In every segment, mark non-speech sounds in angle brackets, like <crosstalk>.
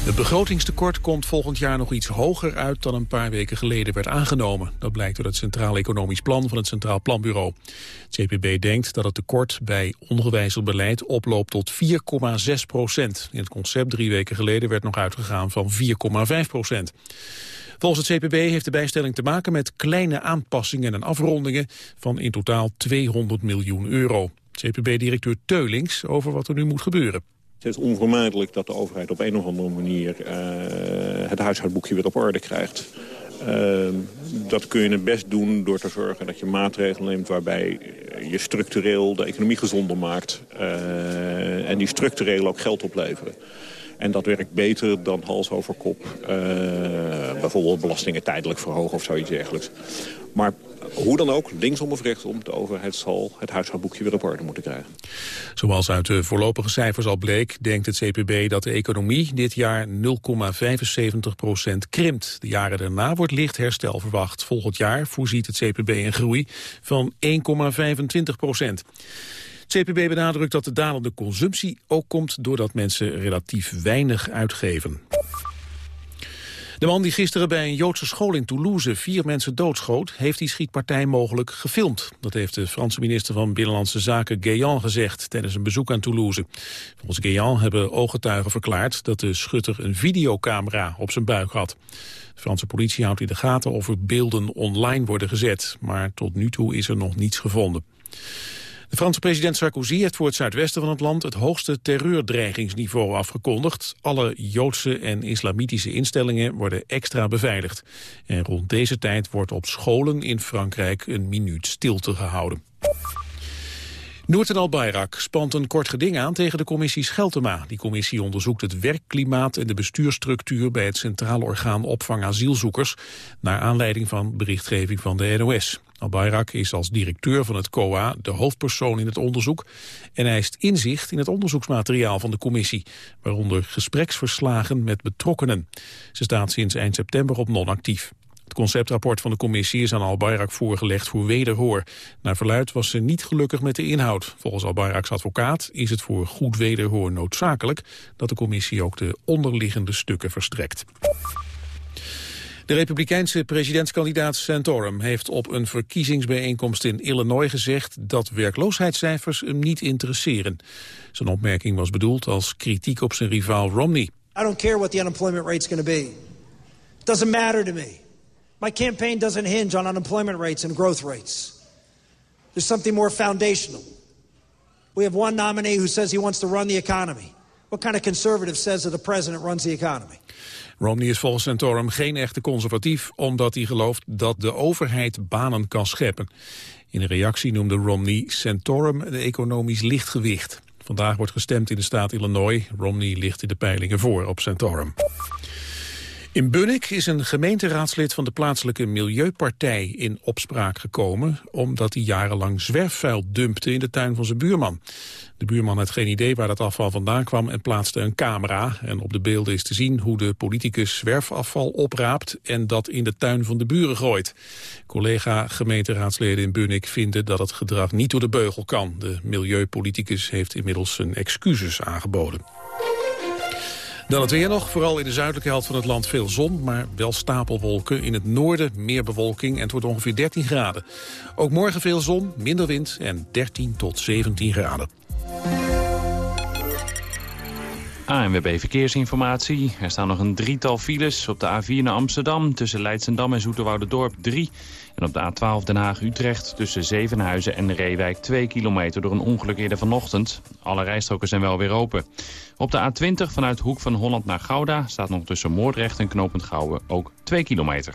Het begrotingstekort komt volgend jaar nog iets hoger uit dan een paar weken geleden werd aangenomen. Dat blijkt uit het Centraal Economisch Plan van het Centraal Planbureau. Het CPB denkt dat het tekort bij ongewijzigd beleid oploopt tot 4,6 procent. In het concept drie weken geleden werd nog uitgegaan van 4,5 procent. Volgens het CPB heeft de bijstelling te maken met kleine aanpassingen en afrondingen van in totaal 200 miljoen euro. CPB-directeur Teulings over wat er nu moet gebeuren. Het is onvermijdelijk dat de overheid op een of andere manier uh, het huishoudboekje weer op orde krijgt. Uh, dat kun je het best doen door te zorgen dat je maatregelen neemt... waarbij je structureel de economie gezonder maakt. Uh, en die structureel ook geld opleveren. En dat werkt beter dan hals over kop. Bijvoorbeeld belastingen tijdelijk verhogen of zoiets dergelijks. Maar hoe dan ook, linksom of rechtsom, de overheid zal het huishoudboekje weer op orde moeten krijgen. Zoals uit de voorlopige cijfers al bleek, denkt het CPB dat de economie dit jaar 0,75 procent krimpt. De jaren daarna wordt licht herstel verwacht. Volgend jaar voorziet het CPB een groei van 1,25 procent. Het CPB benadrukt dat de dalende consumptie ook komt doordat mensen relatief weinig uitgeven. De man die gisteren bij een Joodse school in Toulouse vier mensen doodschoot, heeft die schietpartij mogelijk gefilmd. Dat heeft de Franse minister van Binnenlandse Zaken Guéant gezegd tijdens een bezoek aan Toulouse. Volgens Guéant hebben ooggetuigen verklaard dat de schutter een videocamera op zijn buik had. De Franse politie houdt in de gaten of er beelden online worden gezet, maar tot nu toe is er nog niets gevonden. De Franse president Sarkozy heeft voor het zuidwesten van het land het hoogste terreurdreigingsniveau afgekondigd. Alle Joodse en islamitische instellingen worden extra beveiligd. En rond deze tijd wordt op scholen in Frankrijk een minuut stilte gehouden. Noorten Al-Bayrak spant een kort geding aan tegen de commissie Scheltema. Die commissie onderzoekt het werkklimaat en de bestuurstructuur bij het Centraal Orgaan Opvang Asielzoekers, naar aanleiding van berichtgeving van de NOS. Al-Bayrak is als directeur van het COA de hoofdpersoon in het onderzoek en eist inzicht in het onderzoeksmateriaal van de commissie, waaronder gespreksverslagen met betrokkenen. Ze staat sinds eind september op non-actief. Het conceptrapport van de commissie is aan Al-Bayrak voorgelegd voor wederhoor. Naar verluid was ze niet gelukkig met de inhoud. Volgens Al-Bayraks advocaat is het voor goed wederhoor noodzakelijk dat de commissie ook de onderliggende stukken verstrekt. De republikeinse presidentskandidaat Santorum heeft op een verkiezingsbijeenkomst in Illinois gezegd dat werkloosheidscijfers hem niet interesseren. Zijn opmerking was bedoeld als kritiek op zijn rivaal Romney. I don't care what the unemployment rate's going to be. It doesn't matter to me. My campaign doesn't hinge on unemployment rates and growth rates. There's something more foundational. We have one nominee who says he wants to run the economy. What kind of conservative says that the president runs the economy? Romney is volgens Santorum geen echte conservatief... omdat hij gelooft dat de overheid banen kan scheppen. In een reactie noemde Romney Santorum een economisch lichtgewicht. Vandaag wordt gestemd in de staat Illinois. Romney ligt in de peilingen voor op Santorum. In Bunnik is een gemeenteraadslid van de plaatselijke Milieupartij in opspraak gekomen... omdat hij jarenlang zwerfvuil dumpte in de tuin van zijn buurman. De buurman had geen idee waar dat afval vandaan kwam en plaatste een camera. En op de beelden is te zien hoe de politicus zwerfafval opraapt... en dat in de tuin van de buren gooit. Collega gemeenteraadsleden in Bunnik vinden dat het gedrag niet door de beugel kan. De milieupoliticus heeft inmiddels zijn excuses aangeboden. Dan het weer nog. Vooral in de zuidelijke helft van het land veel zon, maar wel stapelwolken. In het noorden meer bewolking en het wordt ongeveer 13 graden. Ook morgen veel zon, minder wind en 13 tot 17 graden. ANWB Verkeersinformatie. Er staan nog een drietal files op de A4 naar Amsterdam... tussen Leidsendam en Dorp 3. En op de A12 Den Haag-Utrecht tussen Zevenhuizen en Reewijk 2 kilometer... door een ongeluk eerder vanochtend. Alle rijstroken zijn wel weer open. Op de A20 vanuit Hoek van Holland naar Gouda... staat nog tussen Moordrecht en Knopend Gouwen ook 2 kilometer.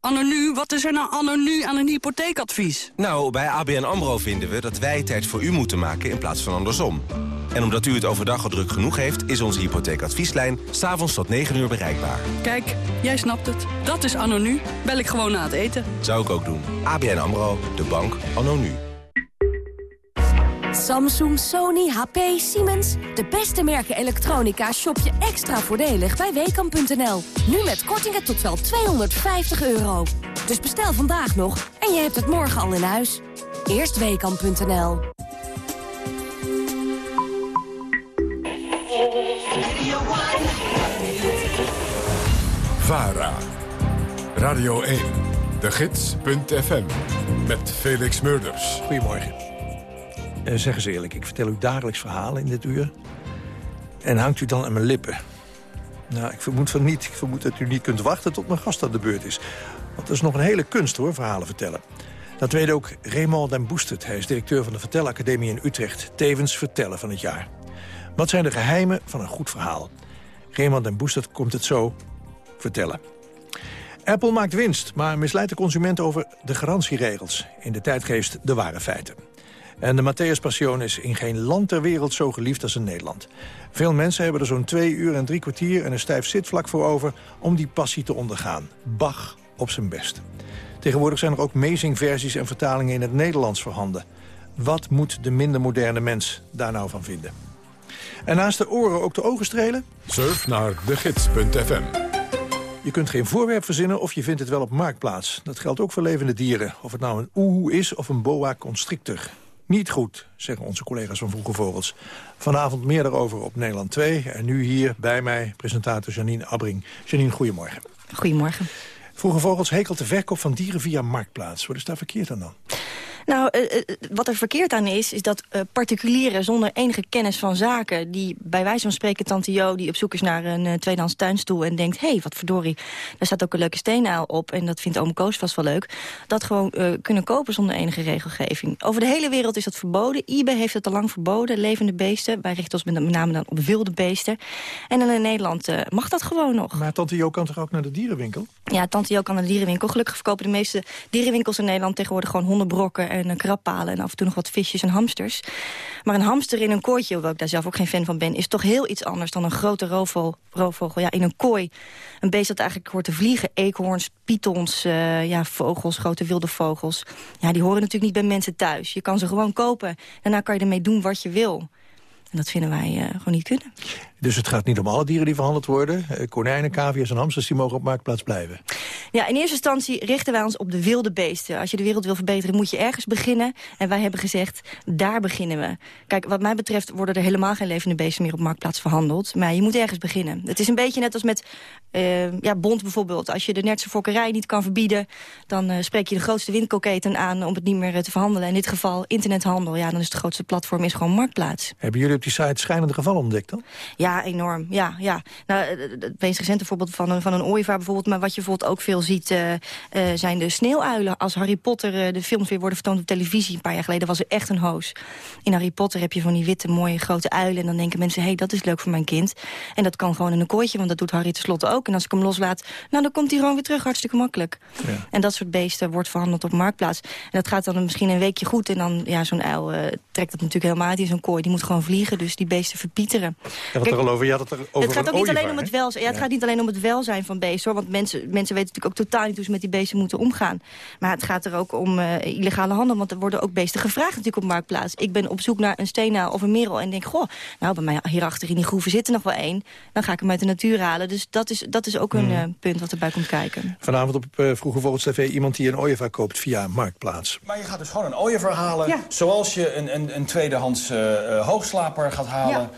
Anonu, wat is er nou anonu aan een hypotheekadvies? Nou, bij ABN AMRO vinden we dat wij tijd voor u moeten maken in plaats van andersom. En omdat u het overdag al druk genoeg heeft... is onze hypotheekadvieslijn s'avonds tot 9 uur bereikbaar. Kijk, jij snapt het. Dat is anonu. Bel ik gewoon na het eten. Zou ik ook doen. ABN AMRO, de bank anonu. Samsung, Sony, HP, Siemens. De beste merken elektronica shop je extra voordelig bij Weekamp.nl. Nu met kortingen tot wel 250 euro. Dus bestel vandaag nog en je hebt het morgen al in huis. Eerst Weekamp.nl. VARA. Radio 1. De Gids.fm. Met Felix Murders. Goedemorgen. Uh, zeg eens eerlijk, ik vertel u dagelijks verhalen in dit uur. En hangt u dan aan mijn lippen? Nou, ik vermoed van niet. Ik vermoed dat u niet kunt wachten tot mijn gast aan de beurt is. Want dat is nog een hele kunst, hoor, verhalen vertellen. Dat weet ook Raymond den Boestert. Hij is directeur van de Vertelacademie in Utrecht. Tevens vertellen van het jaar. Wat zijn de geheimen van een goed verhaal? Raymond den Boestert komt het zo vertellen. Apple maakt winst, maar misleidt de consument over de garantieregels. In de tijdgeest de ware feiten. En de Matthäus Passion is in geen land ter wereld zo geliefd als in Nederland. Veel mensen hebben er zo'n twee uur en drie kwartier en een stijf zitvlak voor over om die passie te ondergaan. Bach op zijn best. Tegenwoordig zijn er ook versies en vertalingen in het Nederlands voorhanden. Wat moet de minder moderne mens daar nou van vinden? En naast de oren ook de ogen strelen? Surf naar degids.fm. Je kunt geen voorwerp verzinnen of je vindt het wel op marktplaats. Dat geldt ook voor levende dieren. Of het nou een oehoe is of een boa constrictor. Niet goed, zeggen onze collega's van Vroege Vogels. Vanavond meer daarover op Nederland 2. En nu hier bij mij presentator Janine Abbring. Janine, goedemorgen. Goedemorgen. Vroege Vogels hekelt de verkoop van dieren via Marktplaats. Wat is daar verkeerd aan dan? Nou, uh, wat er verkeerd aan is, is dat uh, particulieren zonder enige kennis van zaken... die bij wijze van spreken tante Jo, die op zoek is naar een tweedehands tuinstoel... en denkt, hé, hey, wat verdorie, daar staat ook een leuke steenuil op... en dat vindt oom Koos vast wel leuk... dat gewoon kunnen kopen zonder enige regelgeving. Over de hele wereld is dat verboden. eBay heeft het al lang verboden, levende beesten. Wij richten ons met name dan op wilde beesten. En dan in Nederland mag dat gewoon nog. Maar tante Jo kan toch ook naar de dierenwinkel? Ja, tante Jo kan naar de dierenwinkel. Gelukkig verkopen de meeste dierenwinkels in Nederland tegenwoordig gewoon hondenbrokken en een krabbalen en af en toe nog wat visjes en hamsters. Maar een hamster in een kooitje, hoewel ik daar zelf ook geen fan van ben... is toch heel iets anders dan een grote roofvogel, roofvogel ja, in een kooi. Een beest dat eigenlijk hoort te vliegen. Eekhoorns, pythons, uh, ja, vogels, grote wilde vogels. Ja, die horen natuurlijk niet bij mensen thuis. Je kan ze gewoon kopen. Daarna kan je ermee doen wat je wil. En dat vinden wij uh, gewoon niet kunnen. Dus het gaat niet om alle dieren die verhandeld worden. Uh, konijnen, cavia's en hamsters die mogen op marktplaats blijven. Ja, in eerste instantie richten wij ons op de wilde beesten. Als je de wereld wil verbeteren moet je ergens beginnen. En wij hebben gezegd, daar beginnen we. Kijk, wat mij betreft worden er helemaal geen levende beesten meer op marktplaats verhandeld. Maar je moet ergens beginnen. Het is een beetje net als met uh, ja, bond bijvoorbeeld. Als je de Nertse fokkerij niet kan verbieden... dan uh, spreek je de grootste winkelketen aan om het niet meer te verhandelen. In dit geval internethandel. Ja, dan is het grootste platform is gewoon marktplaats. Hebben jullie op die site schijnende gevallen ontdekt dan? Ja, enorm. Ja, ja. Nou, het meest recente voorbeeld van een, van een ooievaar bijvoorbeeld... maar wat je bijvoorbeeld ook veel ziet, uh, uh, zijn de sneeuwuilen. Als Harry Potter, uh, de films weer worden vertoond op televisie... een paar jaar geleden was er echt een hoos. In Harry Potter heb je van die witte, mooie, grote uilen... en dan denken mensen, hé, hey, dat is leuk voor mijn kind. En dat kan gewoon in een kooitje, want dat doet Harry tenslotte ook. En als ik hem loslaat, nou, dan komt hij gewoon weer terug, hartstikke makkelijk. Ja. En dat soort beesten wordt verhandeld op marktplaats. En dat gaat dan misschien een weekje goed... en dan, ja, zo'n uil trekt dat natuurlijk helemaal uit in zo'n kooi. Die moet gewoon vliegen, dus die beesten verpieteren. Er al over, je had het er over het gaat ook niet alleen om het welzijn. Ja, het gaat niet alleen om het welzijn van beesten, hoor. Want mensen, mensen weten natuurlijk ook totaal niet hoe ze met die beesten moeten omgaan. Maar het gaat er ook om uh, illegale handel. Want er worden ook beesten gevraagd natuurlijk op Marktplaats. Ik ben op zoek naar een steenaal of een merel en denk, goh, nou bij mij hierachter in die groeven zit er nog wel één. Dan ga ik hem uit de natuur halen. Dus dat is, dat is ook een uh, punt wat erbij komt kijken. Vanavond op uh, Vroege Vogels TV iemand die een ooievaar koopt via Marktplaats. Maar je gaat dus gewoon een ooievaar halen. Ja. Zoals je een, een, een tweedehands hoogslaper gaat halen. Ja.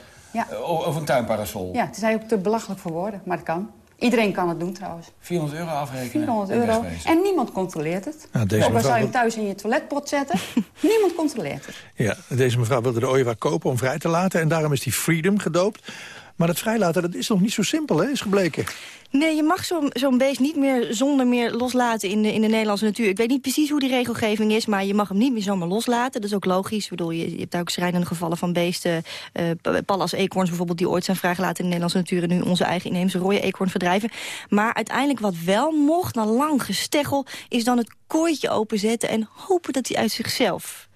Ja. Of een tuinparasol. Ja, het is eigenlijk te belachelijk voor woorden, maar dat kan. Iedereen kan het doen trouwens. 400 euro afrekenen? 400 euro. En niemand controleert het. Nou, deze mevrouw... zou je hem thuis in je toiletpot zetten. <laughs> niemand controleert het. Ja, deze mevrouw wilde de ooievaar kopen om vrij te laten. En daarom is die Freedom gedoopt. Maar het vrijlaten, dat is nog niet zo simpel, hè, is gebleken. Nee, je mag zo'n zo'n beest niet meer zonder meer loslaten in de, in de Nederlandse natuur. Ik weet niet precies hoe die regelgeving is, maar je mag hem niet meer zomaar loslaten. Dat is ook logisch. Bedoel, je, je hebt daar ook schrijnende gevallen van beesten. Uh, pallas eekhoorns bijvoorbeeld, die ooit zijn vrijgelaten in de Nederlandse natuur... en nu onze eigen inheemse rode eekhoorn verdrijven. Maar uiteindelijk wat wel mocht, na lang gesteggel... is dan het kooitje openzetten en hopen dat hij uit zichzelf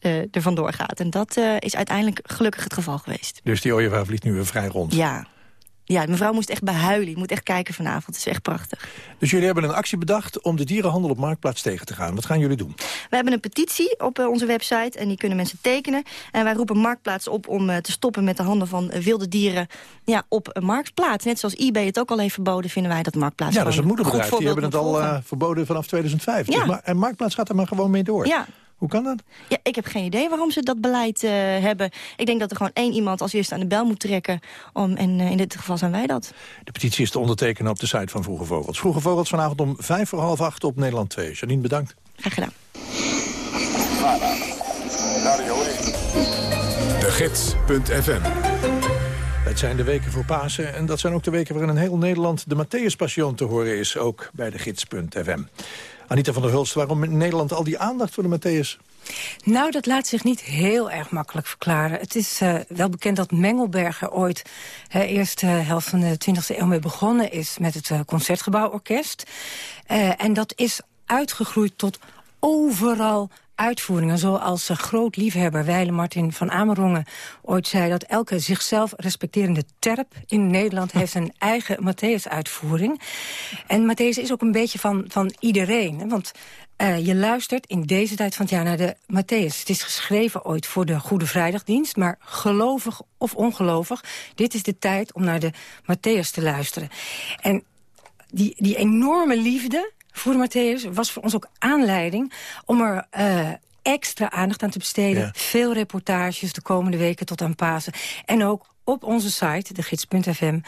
er vandoor gaat. En dat uh, is uiteindelijk gelukkig het geval geweest. Dus die ooievaar vliegt nu weer vrij rond? Ja, ja, mevrouw moest echt behuilen. Je moet echt kijken vanavond. Het is echt prachtig. Dus jullie hebben een actie bedacht om de dierenhandel op Marktplaats tegen te gaan. Wat gaan jullie doen? We hebben een petitie op uh, onze website en die kunnen mensen tekenen. En wij roepen Marktplaats op om te stoppen met de handel van wilde dieren ja, op Marktplaats. Net zoals eBay het ook al heeft verboden, vinden wij dat Marktplaats Ja, dat is het moederbedrijf. Die hebben het al verboden vanaf 2005. Ja. Dus maar, en Marktplaats gaat er maar gewoon mee door. Ja, hoe kan dat? Ja, ik heb geen idee waarom ze dat beleid uh, hebben. Ik denk dat er gewoon één iemand als eerste aan de bel moet trekken. Om, en uh, in dit geval zijn wij dat. De petitie is te ondertekenen op de site van Vroege Vogels. Vroege Vogels vanavond om vijf voor half acht op Nederland 2. Janine, bedankt. Graag gedaan. De Gids.fm het zijn de weken voor Pasen en dat zijn ook de weken waarin in heel Nederland de Matthäus Passion te horen is, ook bij de gids.fm. Anita van der Hulst, waarom in Nederland al die aandacht voor de Matthäus? Nou, dat laat zich niet heel erg makkelijk verklaren. Het is uh, wel bekend dat Mengelberger ooit... de eerste helft van de 20e eeuw mee begonnen is... met het uh, Concertgebouworkest. En dat is uitgegroeid tot overal uitvoeringen. Zoals groot liefhebber Weile Martin van Amerongen ooit zei... dat elke zichzelf respecterende terp in Nederland heeft een <laughs> eigen Matthäus-uitvoering. En Matthäus is ook een beetje van, van iedereen. Hè? Want uh, je luistert in deze tijd van het jaar naar de Matthäus. Het is geschreven ooit voor de Goede Vrijdagdienst... maar gelovig of ongelovig, dit is de tijd om naar de Matthäus te luisteren. En die, die enorme liefde voor Matthäus was voor ons ook aanleiding om er uh, extra aandacht aan te besteden. Ja. Veel reportages de komende weken tot aan Pasen. En ook op onze site, de gids.fm,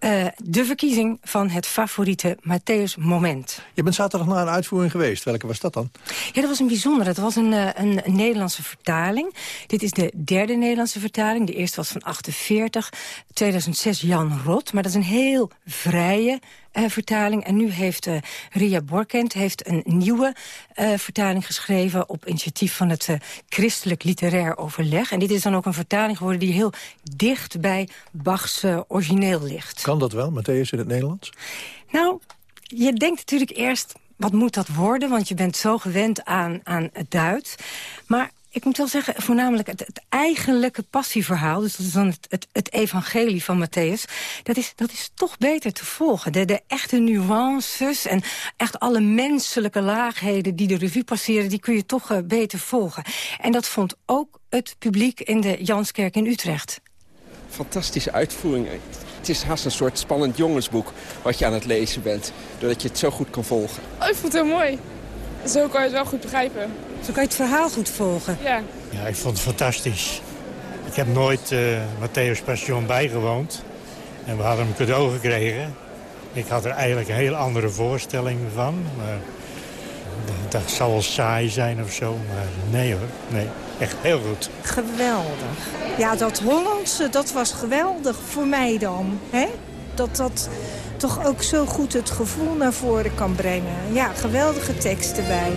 uh, de verkiezing van het favoriete Matthäus moment. Je bent zaterdag naar een uitvoering geweest. Welke was dat dan? Ja, dat was een bijzondere. Dat was een, uh, een, een Nederlandse vertaling. Dit is de derde Nederlandse vertaling. De eerste was van 48, 2006 Jan Rot. Maar dat is een heel vrije uh, vertaling. En nu heeft uh, Ria Borkent heeft een nieuwe uh, vertaling geschreven... op initiatief van het Christelijk Literair Overleg. En dit is dan ook een vertaling geworden die heel dicht bij Bachs origineel ligt. Kan dat wel, Matthäus, in het Nederlands? Nou, je denkt natuurlijk eerst, wat moet dat worden? Want je bent zo gewend aan, aan het Duits. Maar ik moet wel zeggen, voornamelijk het, het eigenlijke passieverhaal... dus dat is dan het, het, het evangelie van Matthäus... Dat is, dat is toch beter te volgen. De, de echte nuances en echt alle menselijke laagheden... die de revue passeren, die kun je toch uh, beter volgen. En dat vond ook het publiek in de Janskerk in Utrecht. Fantastische uitvoering. Het is haast een soort spannend jongensboek wat je aan het lezen bent. Doordat je het zo goed kan volgen. Oh, ik vond het heel mooi. Zo kan je het wel goed begrijpen. Zo kan je het verhaal goed volgen. Ja. Ja, ik vond het fantastisch. Ik heb nooit uh, Matthäus Passion bijgewoond. En we hadden hem cadeau gekregen. Ik had er eigenlijk een heel andere voorstelling van. Maar dat zal wel saai zijn of zo. Maar nee hoor, nee. Echt heel goed. Geweldig. Ja, dat Hollandse, dat was geweldig voor mij dan. Hè? Dat dat toch ook zo goed het gevoel naar voren kan brengen. Ja, geweldige teksten bij.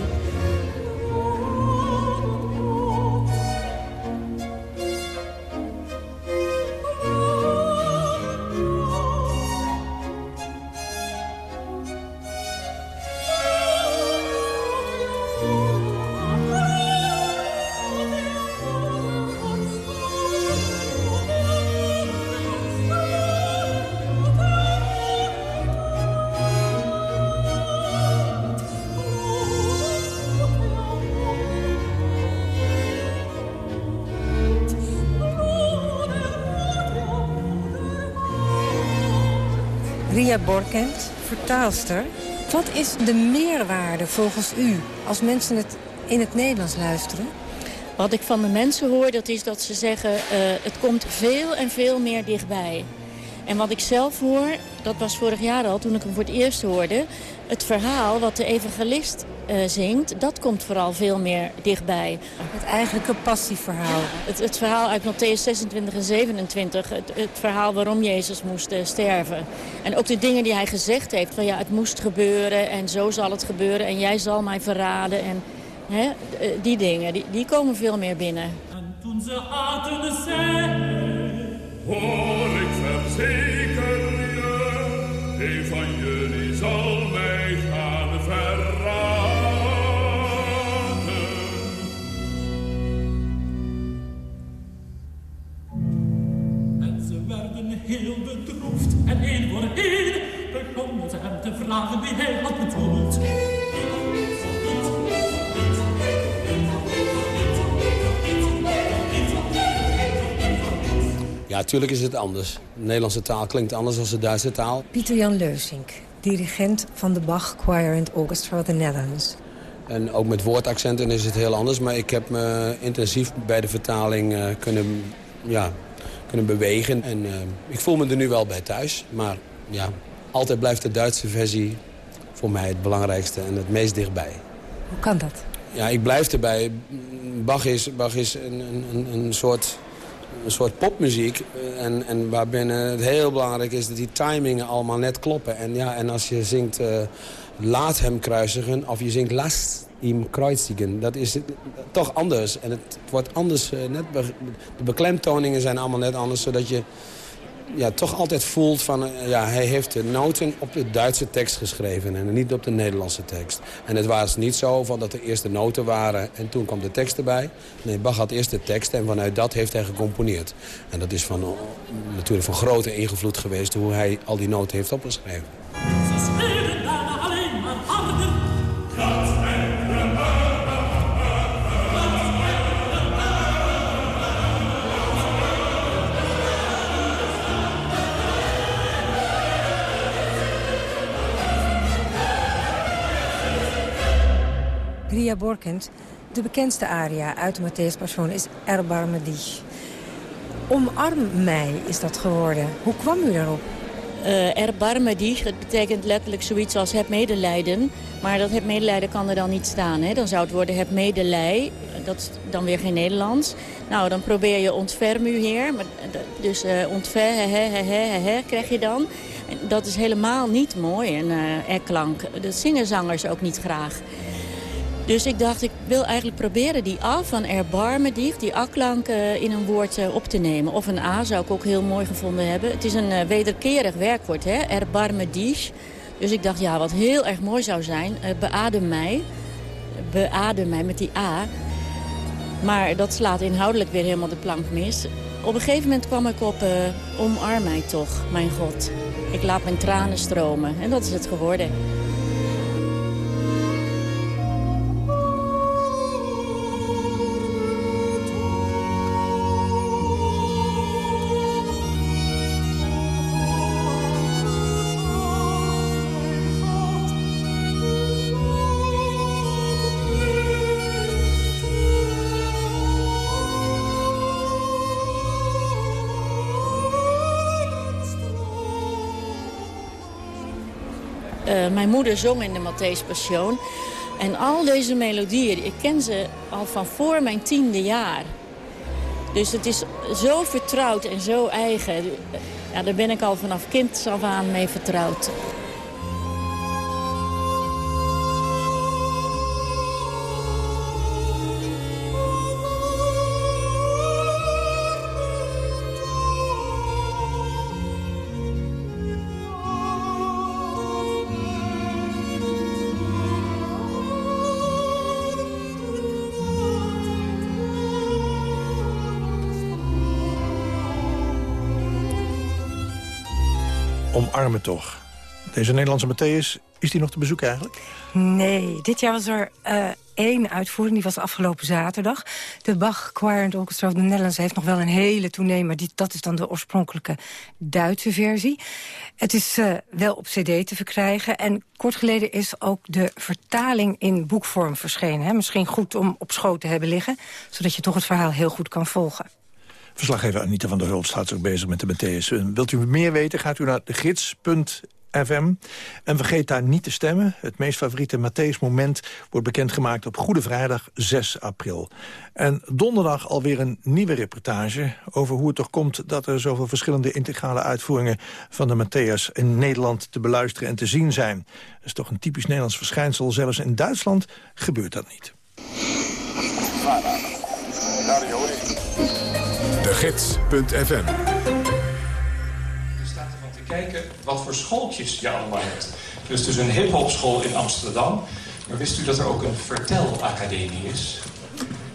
Borkent, vertaalster. Wat is de meerwaarde volgens u als mensen het in het Nederlands luisteren? Wat ik van de mensen hoor, dat is dat ze zeggen... Uh, het komt veel en veel meer dichtbij. En wat ik zelf hoor, dat was vorig jaar al toen ik hem voor het eerst hoorde... het verhaal wat de evangelist uh, zingt, dat komt vooral veel meer dichtbij. Het eigenlijke passieverhaal. het, het, verhaal uit Matthäus 26 en 27. Het, het verhaal waarom Jezus moest uh, sterven. En ook de dingen die hij gezegd heeft. Van ja, het moest gebeuren en zo zal het gebeuren. En jij zal mij verraden. En hè, die dingen, die, die komen veel meer binnen. En toen ze verzeker je, een van jullie zal mij gaan verraden. En ze werden heel bedroefd en één voor één begonnen ze hem te vragen wie hij had bedoeld. Ja, natuurlijk is het anders. De Nederlandse taal klinkt anders dan de Duitse taal. Pieter-Jan Leusink, dirigent van de Bach Choir and Orchestra of the Netherlands. En ook met woordaccenten is het heel anders. Maar ik heb me intensief bij de vertaling uh, kunnen, ja, kunnen bewegen. En uh, ik voel me er nu wel bij thuis. Maar ja, altijd blijft de Duitse versie voor mij het belangrijkste en het meest dichtbij. Hoe kan dat? Ja, ik blijf erbij. Bach is, Bach is een, een, een soort een soort popmuziek. Eh, en, en waarbinnen het heel belangrijk is dat die timingen allemaal net kloppen. En, ja, en als je zingt uh, laat hem kruisigen of je zingt last hem kreuzigen. Dat is toch anders. En het wordt anders. Uh, net de beklemtoningen zijn allemaal net anders. Zodat je ja, toch altijd voelt van... Eh, ja, hij heeft de noten op de Duitse tekst geschreven en niet op de Nederlandse tekst. En het was niet zo van dat er eerst de noten waren en toen kwam de tekst erbij. Nee, Bach had eerst de tekst en vanuit dat heeft hij gecomponeerd. En dat is van, eh, natuurlijk van grote invloed geweest hoe hij al die noten heeft opgeschreven. Ria Borkent. De bekendste aria uit de Matthäus Passion is Erbarme dich. Omarm mij is dat geworden. Hoe kwam u daarop? Uh, erbarme dich, dat betekent letterlijk zoiets als heb medelijden. Maar dat heb medelijden kan er dan niet staan. Hè? Dan zou het worden heb medelij. Dat is dan weer geen Nederlands. Nou, dan probeer je ontferm u heer. Dus uh, ontfer, he, he, he, he, krijg je dan. dat is helemaal niet mooi, een uh, erklank. Dat zingen zangers ook niet graag. Dus ik dacht, ik wil eigenlijk proberen die A van erbarmen dicht, die A-klank uh, in een woord uh, op te nemen. Of een A zou ik ook heel mooi gevonden hebben. Het is een uh, wederkerig werkwoord, hè? erbarme dich. Dus ik dacht, ja, wat heel erg mooi zou zijn, beadem mij. Beadem mij met die A. Maar dat slaat inhoudelijk weer helemaal de plank mis. Op een gegeven moment kwam ik op omarm mij toch, mijn God. Ik laat mijn tranen stromen. En dat is het geworden. Mijn moeder zong in de Matthäus Passion. En al deze melodieën, ik ken ze al van voor mijn tiende jaar. Dus het is zo vertrouwd en zo eigen. Ja, daar ben ik al vanaf kind af aan mee vertrouwd. Omarmen toch. Deze Nederlandse Matthäus, is die nog te bezoeken eigenlijk? Nee, dit jaar was er uh, één uitvoering, die was afgelopen zaterdag. De Bach Choir and Orchestra of the Netherlands heeft nog wel een hele tournee... maar die, dat is dan de oorspronkelijke Duitse versie. Het is uh, wel op cd te verkrijgen. En kort geleden is ook de vertaling in boekvorm verschenen. Hè? Misschien goed om op schoot te hebben liggen... zodat je toch het verhaal heel goed kan volgen. Verslaggever Anita van der Hult staat ook bezig met de Matthäus. Wilt u meer weten, gaat u naar de gids.fm. En vergeet daar niet te stemmen. Het meest favoriete Matthäus-moment wordt bekendgemaakt op Goede Vrijdag 6 april. En donderdag alweer een nieuwe reportage over hoe het toch komt... dat er zoveel verschillende integrale uitvoeringen van de Matthäus in Nederland te beluisteren en te zien zijn. Dat is toch een typisch Nederlands verschijnsel. Zelfs in Duitsland gebeurt dat niet. Gids.fm Je staat ervan te kijken wat voor schooltjes je allemaal hebt. Dus dus een hiphopschool in Amsterdam. Maar wist u dat er ook een vertelacademie is?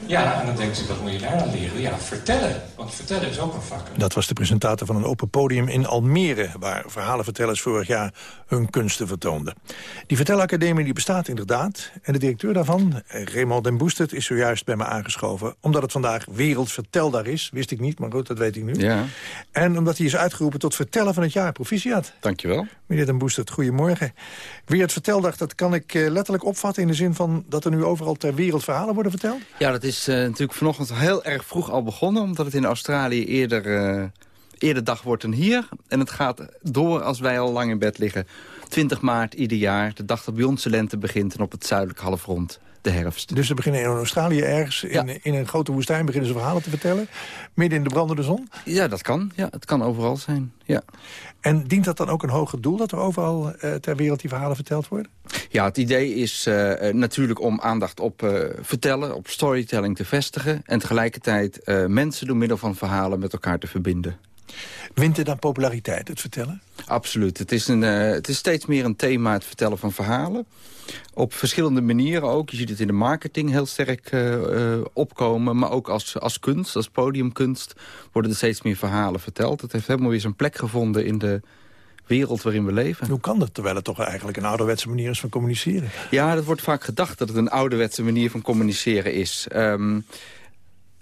Ja, en dan denkt u, wat moet je daar aan leren? Ja, vertellen. Want vertellen is ook een vak. Dat was de presentator van een open podium in Almere... waar verhalenvertellers vorig jaar hun kunsten vertoonden. Die vertelacademie die bestaat inderdaad. En de directeur daarvan, Raymond den Boestert, is zojuist bij me aangeschoven. Omdat het vandaag Wereldverteldag is. Wist ik niet, maar goed, dat weet ik nu. Ja. En omdat hij is uitgeroepen tot vertellen van het jaar. Proficiat. Dankjewel. Meneer den Boestert, goedemorgen. Wereldverteldag, dat kan ik eh, letterlijk opvatten... in de zin van dat er nu overal ter wereld verhalen worden verteld? Ja, dat is uh, natuurlijk vanochtend heel erg vroeg al begonnen... omdat het in Australië eerder, uh, eerder dag wordt dan hier. En het gaat door als wij al lang in bed liggen. 20 maart ieder jaar, de dag dat bij ons lente begint... en op het zuidelijk halfrond de herfst. Dus ze beginnen in Australië ergens, in, in een grote woestijn... beginnen ze verhalen te vertellen, midden in de brandende zon? Ja, dat kan. Ja, het kan overal zijn, ja. En dient dat dan ook een hoger doel... dat er overal uh, ter wereld die verhalen verteld worden? Ja, het idee is uh, natuurlijk om aandacht op uh, vertellen... op storytelling te vestigen... en tegelijkertijd mensen door middel van verhalen met elkaar te verbinden. Wint het dan populariteit, het vertellen? Absoluut. Het is, een, uh, het is steeds meer een thema, het vertellen van verhalen. Op verschillende manieren ook. Je ziet het in de marketing heel sterk uh, uh, opkomen. Maar ook als, als kunst, als podiumkunst... worden er steeds meer verhalen verteld. Het heeft helemaal weer zijn plek gevonden in de wereld waarin we leven. Hoe kan dat, terwijl het toch eigenlijk een ouderwetse manier is van communiceren? Ja, dat wordt vaak gedacht dat het een ouderwetse manier van communiceren is. Um,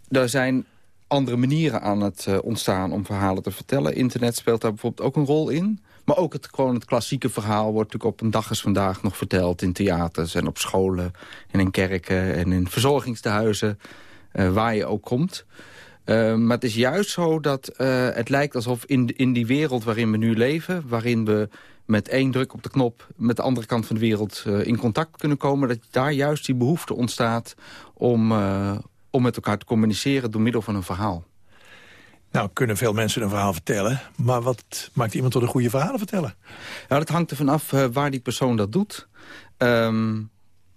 er zijn andere manieren aan het uh, ontstaan om verhalen te vertellen. Internet speelt daar bijvoorbeeld ook een rol in. Maar ook het, gewoon het klassieke verhaal wordt natuurlijk op een dag als vandaag nog verteld... in theaters en op scholen en in kerken en in verzorgingstehuizen... Uh, waar je ook komt. Uh, maar het is juist zo dat het lijkt alsof in, in die wereld waarin we nu leven... waarin we met één druk op de knop met de andere kant van de wereld in contact kunnen komen... dat daar juist die behoefte ontstaat om om met elkaar te communiceren door middel van een verhaal. Nou, kunnen veel mensen een verhaal vertellen. Maar wat maakt iemand tot een goede verhalen vertellen? Ja, dat hangt er vanaf uh, waar die persoon dat doet. Um,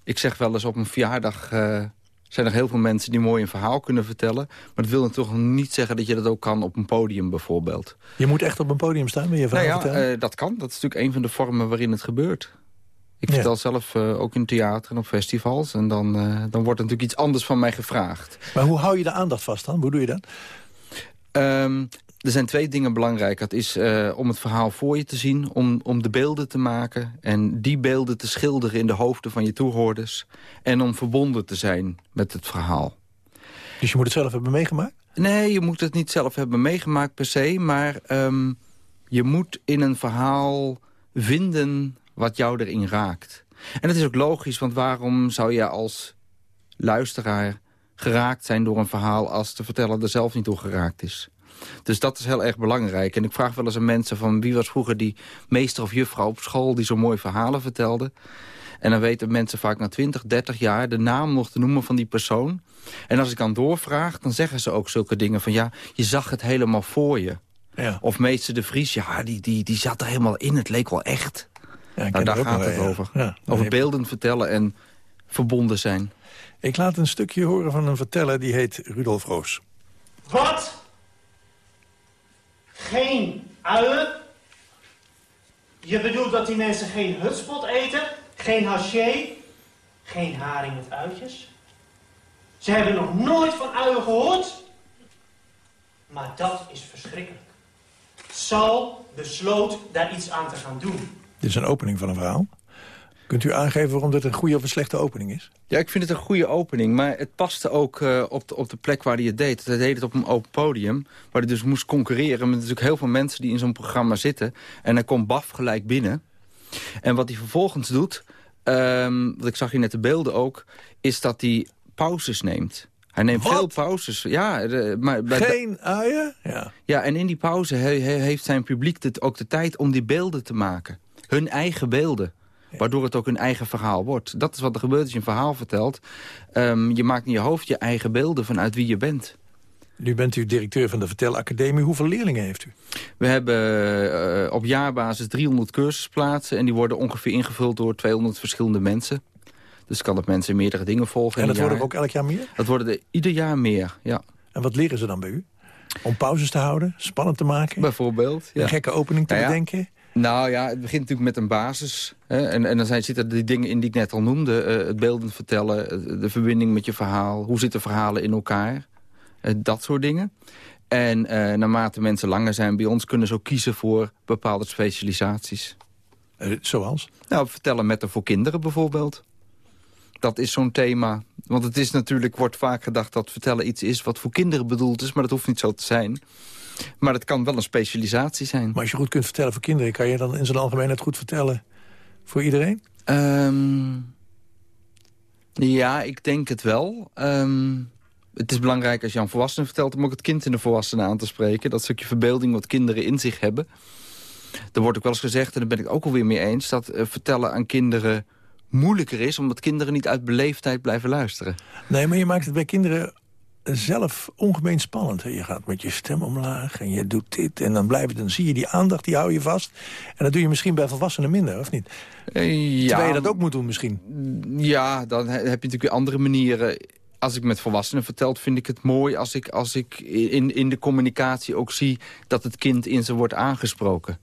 ik zeg wel eens op een verjaardag... Uh, zijn er heel veel mensen die mooi een verhaal kunnen vertellen. Maar dat wil toch niet zeggen dat je dat ook kan op een podium bijvoorbeeld. Je moet echt op een podium staan met je verhaal nou ja, vertellen? Uh, dat kan. Dat is natuurlijk een van de vormen waarin het gebeurt. Ik vertel zelf uh, ook in theater en op festivals. En dan, uh, dan wordt er natuurlijk iets anders van mij gevraagd. Maar hoe hou je de aandacht vast dan? Hoe doe je dat? Um, er zijn twee dingen belangrijk. Dat is uh, om het verhaal voor je te zien, om, om de beelden te maken... en die beelden te schilderen in de hoofden van je toehoorders... en om verbonden te zijn met het verhaal. Dus je moet het zelf hebben meegemaakt? Nee, je moet het niet zelf hebben meegemaakt per se... maar um, je moet in een verhaal vinden wat jou erin raakt. En dat is ook logisch, want waarom zou je als luisteraar geraakt zijn door een verhaal... als de verteller er zelf niet door geraakt is? Dus dat is heel erg belangrijk. En ik vraag wel eens aan mensen van wie was vroeger die meester of juffrouw op school... die zo mooi verhalen vertelde. En dan weten mensen vaak na 20, 30 jaar de naam nog te noemen van die persoon. En als ik dan doorvraag, dan zeggen ze ook zulke dingen van... ja, je zag het helemaal voor je. Ja. Of meester de Vries, ja, die, die, die zat er helemaal in. Het leek wel echt. Ja, nou, daar gaat het over. Ja, over beelden vertellen en verbonden zijn. Ik laat een stukje horen van een verteller die heet Rudolf Roos. Wat? Geen uien? Je bedoelt dat die mensen geen hutspot eten? Geen haché? Geen haring met uitjes? Ze hebben nog nooit van uien gehoord? Maar dat is verschrikkelijk. Sal besloot daar iets aan te gaan doen. Dit is een opening van een verhaal. Kunt u aangeven waarom dit een goede of een slechte opening is? Ja, ik vind het een goede opening. Maar het paste ook uh, op, de, op de plek waar hij het deed. Hij deed het op een open podium. Waar hij dus moest concurreren met natuurlijk heel veel mensen die in zo'n programma zitten. En hij komt baf gelijk binnen. En wat hij vervolgens doet... Um, wat ik zag hier net de beelden ook... is dat hij pauzes neemt. Hij neemt veel pauzes. Ja, maar, Geen uien? Ja. ja, en in die pauze heeft zijn publiek ook de tijd om die beelden te maken. Hun eigen beelden. Waardoor het ook een eigen verhaal wordt. Dat is wat er gebeurt als je een verhaal vertelt. Um, je maakt in je hoofd je eigen beelden vanuit wie je bent. Nu bent u directeur van de Vertelacademie. Hoeveel leerlingen heeft u? We hebben uh, op jaarbasis 300 cursusplaatsen... en die worden ongeveer ingevuld door 200 verschillende mensen. Dus kan dat mensen meerdere dingen volgen. En dat worden er ook elk jaar meer? Dat worden er ieder jaar meer, ja. En wat leren ze dan bij u? Om pauzes te houden, spannend te maken? Bijvoorbeeld, ja. Een gekke opening te nou bedenken? Nou ja, het begint natuurlijk met een basis. Hè? En, en dan zijn, zitten die dingen in die ik net al noemde. Uh, het beeldend vertellen, de verbinding met je verhaal. Hoe zitten verhalen in elkaar? Uh, dat soort dingen. En uh, naarmate mensen langer zijn bij ons... kunnen ze ook kiezen voor bepaalde specialisaties. zoals? Nou, vertellen met en voor kinderen bijvoorbeeld. Dat is zo'n thema. Want het is natuurlijk, wordt vaak gedacht dat vertellen iets is... wat voor kinderen bedoeld is, maar dat hoeft niet zo te zijn. Maar het kan wel een specialisatie zijn. Maar als je goed kunt vertellen voor kinderen... kan je dan in zijn algemeenheid goed vertellen voor iedereen? Um, ja, ik denk het wel. Um, het is belangrijk als je aan volwassenen vertelt... om ook het kind in de volwassenen aan te spreken. Dat stukje verbeelding wat kinderen in zich hebben. Er wordt ook wel eens gezegd, en daar ben ik ook alweer mee eens... dat uh, vertellen aan kinderen moeilijker is... omdat kinderen niet uit beleefdheid blijven luisteren. Nee, maar je maakt het bij kinderen zelf ongemeen spannend. Je gaat met je stem omlaag en je doet dit. En dan, blijft, dan zie je die aandacht, die hou je vast. En dat doe je misschien bij volwassenen minder, of niet? Uh, ja, Terwijl je dat ook moet doen misschien. Ja, dan heb je natuurlijk weer andere manieren. Als ik met volwassenen vertel, vind ik het mooi... als ik, als ik in, in de communicatie ook zie dat het kind in ze wordt aangesproken.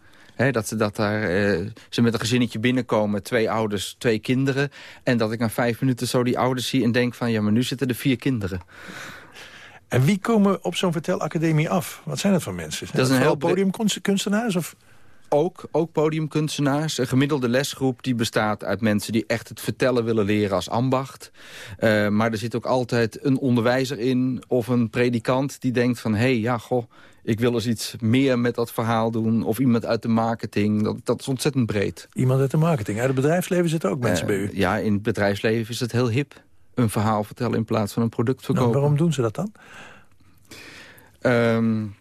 dat, ze, dat daar, uh, ze met een gezinnetje binnenkomen, twee ouders, twee kinderen. En dat ik na vijf minuten zo die ouders zie en denk van... ja, maar nu zitten er vier kinderen. En wie komen op zo'n vertelacademie af? Wat zijn dat voor mensen? Zijn dat, is een heel podiumkunstenaars? Of? Ook, ook podiumkunstenaars. Een gemiddelde lesgroep die bestaat uit mensen die echt het vertellen willen leren als ambacht. Uh, maar er zit ook altijd een onderwijzer in of een predikant die denkt van... hé, hey, ja, goh, ik wil eens iets meer met dat verhaal doen. Of iemand uit de marketing. Dat, dat is ontzettend breed. Iemand uit de marketing. Uit het bedrijfsleven zitten ook mensen uh, bij u? Ja, in het bedrijfsleven is het heel hip een verhaal vertellen in plaats van een product verkopen. Nou, waarom doen ze dat dan? Um,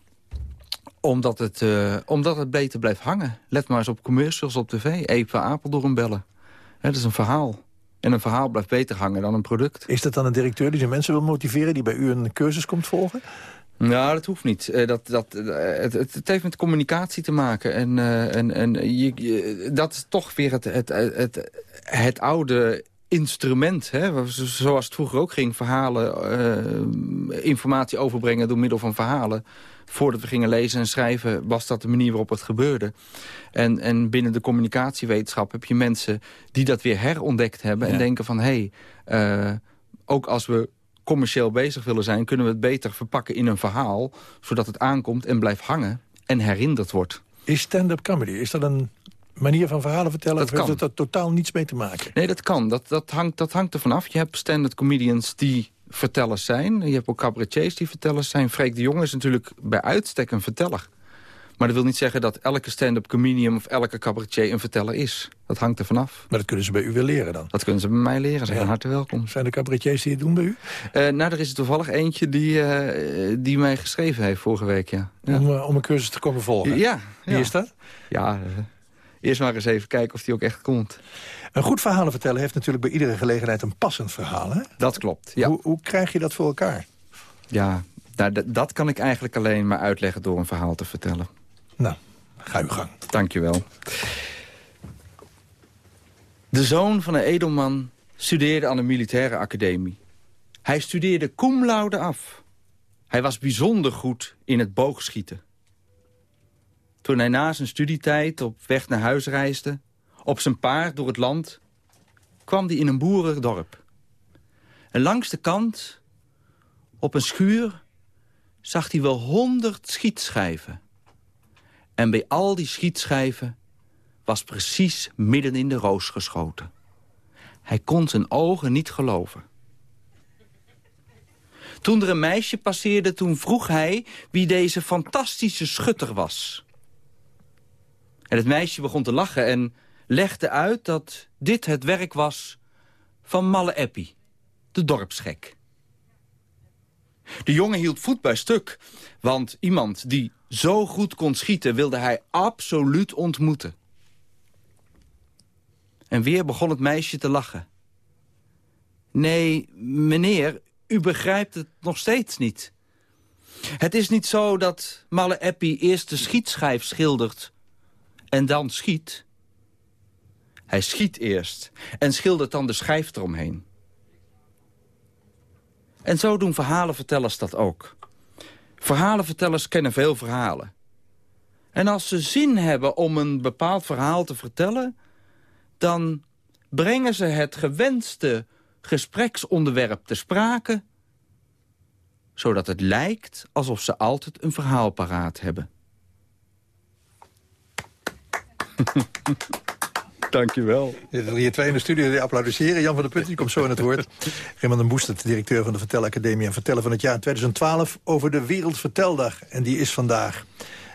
omdat, het, uh, omdat het beter blijft hangen. Let maar eens op commercials op tv. Even Apeldoorn bellen. Het is een verhaal. En een verhaal blijft beter hangen dan een product. Is dat dan een directeur die zijn mensen wil motiveren... die bij u een cursus komt volgen? Nou, dat hoeft niet. Uh, dat, dat, uh, het, het, heeft met communicatie te maken. En, uh, en, en je, dat is toch weer het, het, het, het oude instrument, hè, zoals het vroeger ook ging, verhalen, uh, informatie overbrengen door middel van verhalen. Voordat we gingen lezen en schrijven was dat de manier waarop het gebeurde. En, en binnen de communicatiewetenschap heb je mensen die dat weer herontdekt hebben... en denken van, hé, hey, uh, ook als we commercieel bezig willen zijn... kunnen we het beter verpakken in een verhaal... zodat het aankomt en blijft hangen en herinnerd wordt. Is stand-up comedy, is dat een manier van verhalen vertellen... Dat heeft het totaal niets mee te maken? Nee, dat kan. Dat, dat, hangt, dat hangt er vanaf. Je hebt stand-up comedians die vertellers zijn. Je hebt ook cabaretiers die vertellers zijn. Freek de Jong is natuurlijk bij uitstek een verteller. Maar dat wil niet zeggen dat elke stand-up comedian of elke cabaretier een verteller is. Dat hangt er vanaf. Maar dat kunnen ze bij u wel leren dan? Dat kunnen ze bij mij leren. Ze zijn ja. hartelijk welkom. Zijn er cabaretiers die het doen bij u? Uh, nou, er is toevallig eentje die, uh, die mij geschreven heeft vorige week, ja. ja. Om, uh, om een cursus te komen volgen? Ja. Wie ja. is dat? Ja, eerst maar eens even kijken of die ook echt komt. Een goed verhalen vertellen heeft natuurlijk bij iedere gelegenheid een passend verhaal. Hè? Dat klopt, ja. Hoe, hoe krijg je dat voor elkaar? Ja, nou, dat kan ik eigenlijk alleen maar uitleggen door een verhaal te vertellen. Nou, ga uw gang. Dank je wel. De zoon van een edelman studeerde aan de militaire academie. Hij studeerde cum laude af. Hij was bijzonder goed in het boogschieten. Toen hij na zijn studietijd op weg naar huis reisde... op zijn paard door het land, kwam hij in een boerendorp. En langs de kant, op een schuur, zag hij wel honderd schietschijven. En bij al die schietschijven was precies midden in de roos geschoten. Hij kon zijn ogen niet geloven. Toen er een meisje passeerde, toen vroeg hij wie deze fantastische schutter was. En het meisje begon te lachen en legde uit dat dit het werk was van Malle Eppie, de dorpsgek. De jongen hield voet bij stuk. Want iemand die zo goed kon schieten wilde hij absoluut ontmoeten. En weer begon het meisje te lachen. Nee, meneer, u begrijpt het nog steeds niet. Het is niet zo dat Malle Eppie eerst de schietschijf schildert en dan schiet. Hij schiet eerst en schildert dan de schijf eromheen. En zo doen verhalenvertellers dat ook. Verhalenvertellers kennen veel verhalen. En als ze zin hebben om een bepaald verhaal te vertellen... dan brengen ze het gewenste gespreksonderwerp te sprake... zodat het lijkt alsof ze altijd een verhaal paraat hebben. <laughs> Dankjewel. Er zitten hier twee in de studio die applaudisseren. Jan van der Putten, die komt zo in het woord. <laughs> Raymond de Boestert, directeur van de Vertelacademie... en vertellen van het jaar 2012 over de Wereldverteldag. En die is vandaag.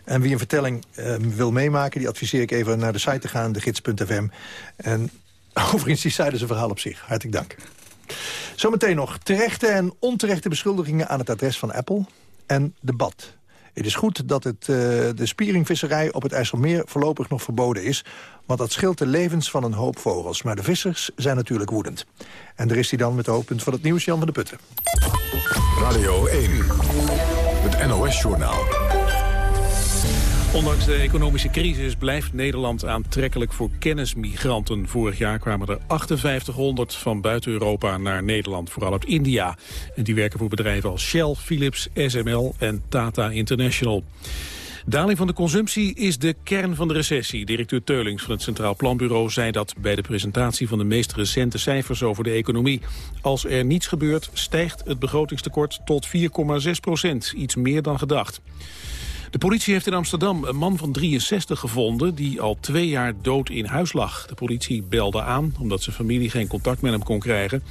En wie een vertelling uh, wil meemaken, die adviseer ik even naar de site te gaan, de gids.fm. En <laughs> overigens, die site is een verhaal op zich. Hartelijk dank. Zometeen nog terechte en onterechte beschuldigingen aan het adres van Apple. En debat. Het is goed dat het, uh, de spieringvisserij op het IJsselmeer voorlopig nog verboden is. Want dat scheelt de levens van een hoop vogels. Maar de vissers zijn natuurlijk woedend. En er is hij dan met de hoofdpunt van het nieuws, Jan van de Putten. Radio 1, het NOS-journaal. Ondanks de economische crisis blijft Nederland aantrekkelijk voor kennismigranten. Vorig jaar kwamen er 5800 van buiten Europa naar Nederland, vooral uit India. En die werken voor bedrijven als Shell, Philips, SML en Tata International. Daling van de consumptie is de kern van de recessie. Directeur Teulings van het Centraal Planbureau zei dat bij de presentatie van de meest recente cijfers over de economie. Als er niets gebeurt, stijgt het begrotingstekort tot 4,6 procent, iets meer dan gedacht. De politie heeft in Amsterdam een man van 63 gevonden... die al twee jaar dood in huis lag. De politie belde aan omdat zijn familie geen contact met hem kon krijgen.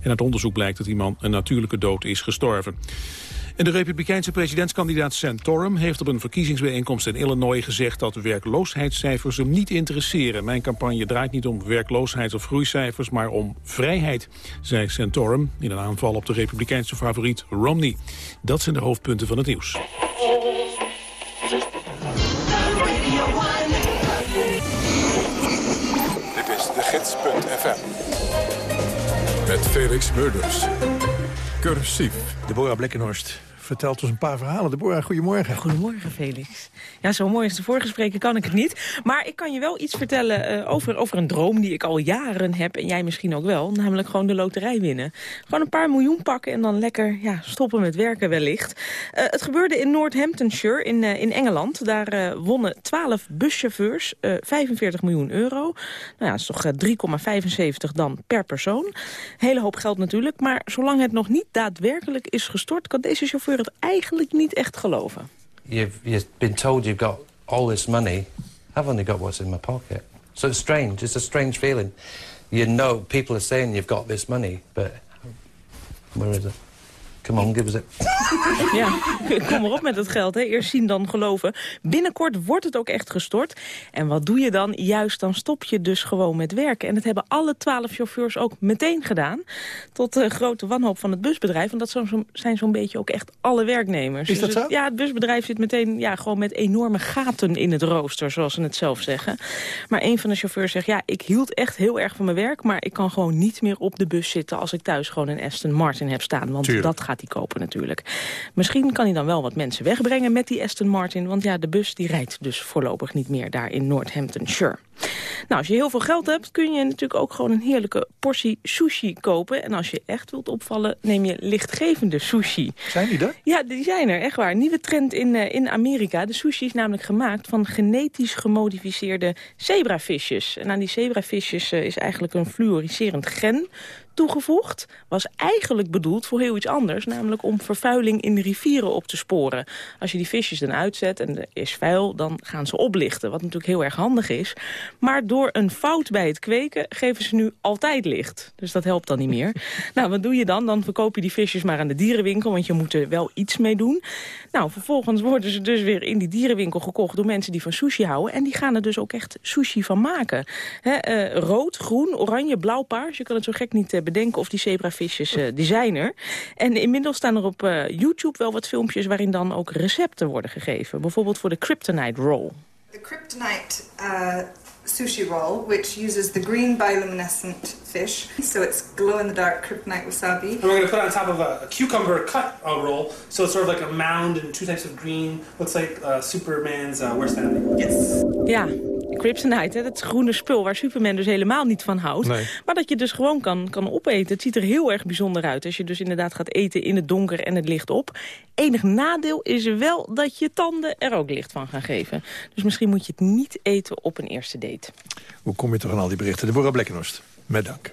En uit onderzoek blijkt dat die man een natuurlijke dood is gestorven. En de republikeinse presidentskandidaat Santorum heeft op een verkiezingsbijeenkomst in Illinois gezegd dat werkloosheidscijfers hem niet interesseren. Mijn campagne draait niet om werkloosheids- of groeicijfers, maar om vrijheid, zei Santorum in een aanval op de republikeinse favoriet Romney. Dat zijn de hoofdpunten van het nieuws. gids.fm. Met Felix Murders. Cursief. Deborah Blekkenhorst vertelt ons een paar verhalen. Deborah, goedemorgen. Goedemorgen, Felix. Ja, zo mooi als de voorgesprekken kan ik het niet. Maar ik kan je wel iets vertellen uh, over, over een droom die ik al jaren heb. En jij misschien ook wel. Namelijk gewoon de loterij winnen. Gewoon een paar miljoen pakken en dan lekker ja, stoppen met werken wellicht. Uh, het gebeurde in Northamptonshire in, uh, in Engeland. Daar wonnen 12 buschauffeurs 45 miljoen euro. Nou ja, dat is toch 3,75 dan per persoon. Hele hoop geld natuurlijk. Maar zolang het nog niet daadwerkelijk is gestort... kan deze chauffeur het eigenlijk niet echt geloven. You've, you've been told you've got all this money. I've only got what's in my pocket. So it's strange. It's a strange feeling. You know, people are saying you've got this money, but where is it? Come on, give us it. Ja, <laughs> kom maar op met het geld. Hè. Eerst zien, dan geloven. Binnenkort wordt het ook echt gestort. En wat doe je dan? Juist, dan stop je dus gewoon met werken. En dat hebben alle twaalf chauffeurs ook meteen gedaan. Tot de grote wanhoop van het busbedrijf. Want dat zo, zijn zo'n beetje ook echt alle werknemers. Is dat dus zo? ja, het busbedrijf zit meteen ja, gewoon met enorme gaten in het rooster, zoals ze het zelf zeggen. Maar een van de chauffeurs zegt, ja, ik hield echt heel erg van mijn werk... maar ik kan gewoon niet meer op de bus zitten als ik thuis gewoon een Aston Martin heb staan. Want Tuurlijk. dat gaat die kopen natuurlijk. Misschien kan hij dan wel wat mensen wegbrengen met die Aston Martin... want ja, de bus die rijdt dus voorlopig niet meer daar in Northamptonshire. Nou, als je heel veel geld hebt, kun je natuurlijk ook gewoon een heerlijke portie sushi kopen. En als je echt wilt opvallen, neem je lichtgevende sushi. Zijn die er? Ja, die zijn er, echt waar. Nieuwe trend in, uh, in Amerika. De sushi is namelijk gemaakt van genetisch gemodificeerde zebravisjes. En aan die zebravisjes uh, is eigenlijk een fluoriserend gen toegevoegd... was eigenlijk bedoeld voor heel iets anders. Namelijk om vervuiling in de rivieren op te sporen. Als je die visjes dan uitzet en er is vuil, dan gaan ze oplichten. Wat natuurlijk heel erg handig is. Maar door een fout bij het kweken geven ze nu altijd licht. Dus dat helpt dan niet meer. <laughs> nou, wat doe je dan? Dan verkoop je die visjes maar aan de dierenwinkel, want je moet er wel iets mee doen. Nou, vervolgens worden ze dus weer in die dierenwinkel gekocht door mensen die van sushi houden. En die gaan er dus ook echt sushi van maken. uh, rood, groen, oranje, blauw, paars. Je kan het zo gek niet uh, bedenken of die zebravisjes uh, designer. En inmiddels staan er op YouTube wel wat filmpjes waarin dan ook recepten worden gegeven. Bijvoorbeeld voor de Kryptonite Roll. The Kryptonite sushi roll, which uses the green bioluminescent fish. So it's glow-in-the-dark kryptonite wasabi. And we're going to put it on top of a, a cucumber cut uh, roll. So it's sort of like a mound and two types of green. Looks like uh, Superman's uh, worst enemy. Yes. Ja, Kryptonite, hè, dat groene spul waar Superman dus helemaal niet van houdt. Nee. Maar dat je dus gewoon kan, kan opeten. Het ziet er heel erg bijzonder uit als je dus inderdaad gaat eten in het donker en het licht op. Enig nadeel is wel dat je tanden er ook licht van gaan geven. Dus misschien moet je het niet eten op een eerste date. Hoe kom je toch aan al die berichten? Deborah Blekkenhorst, met dank.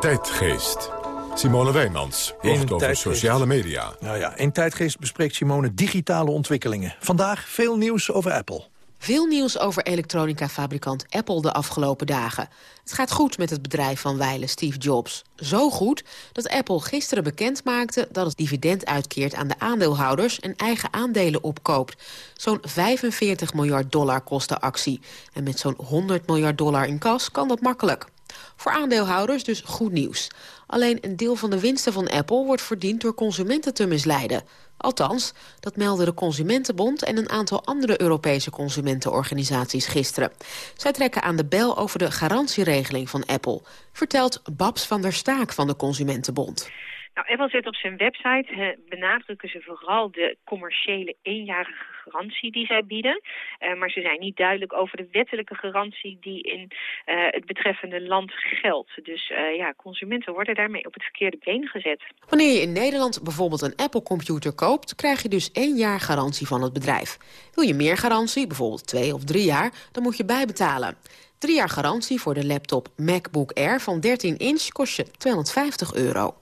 Tijdgeest. Simone Wijmans blogt over sociale media. Nou ja, in Tijdgeest bespreekt Simone digitale ontwikkelingen. Vandaag veel nieuws over Apple. Veel nieuws over elektronica-fabrikant Apple de afgelopen dagen. Het gaat goed met het bedrijf van wijlen Steve Jobs. Zo goed dat Apple gisteren bekend maakte dat het dividend uitkeert aan de aandeelhouders en eigen aandelen opkoopt. Zo'n 45 miljard dollar kost de actie. En met zo'n 100 miljard dollar in kas kan dat makkelijk. Voor aandeelhouders dus goed nieuws. Alleen een deel van de winsten van Apple wordt verdiend door consumenten te misleiden. Althans, dat meldde de Consumentenbond en een aantal andere Europese consumentenorganisaties gisteren. Zij trekken aan de bel over de garantieregeling van Apple, vertelt Babs van der Staak van de Consumentenbond. Nou, Apple zet op zijn website, benadrukken ze vooral de commerciële eenjarige garantie die zij bieden. Uh, maar ze zijn niet duidelijk over de wettelijke garantie die in uh, het betreffende land geldt. Dus uh, ja, consumenten worden daarmee op het verkeerde been gezet. Wanneer je in Nederland bijvoorbeeld een Apple-computer koopt... krijg je dus één jaar garantie van het bedrijf. Wil je meer garantie, bijvoorbeeld twee of drie jaar, dan moet je bijbetalen. Drie jaar garantie voor de laptop MacBook Air van 13 inch kost je 250 euro.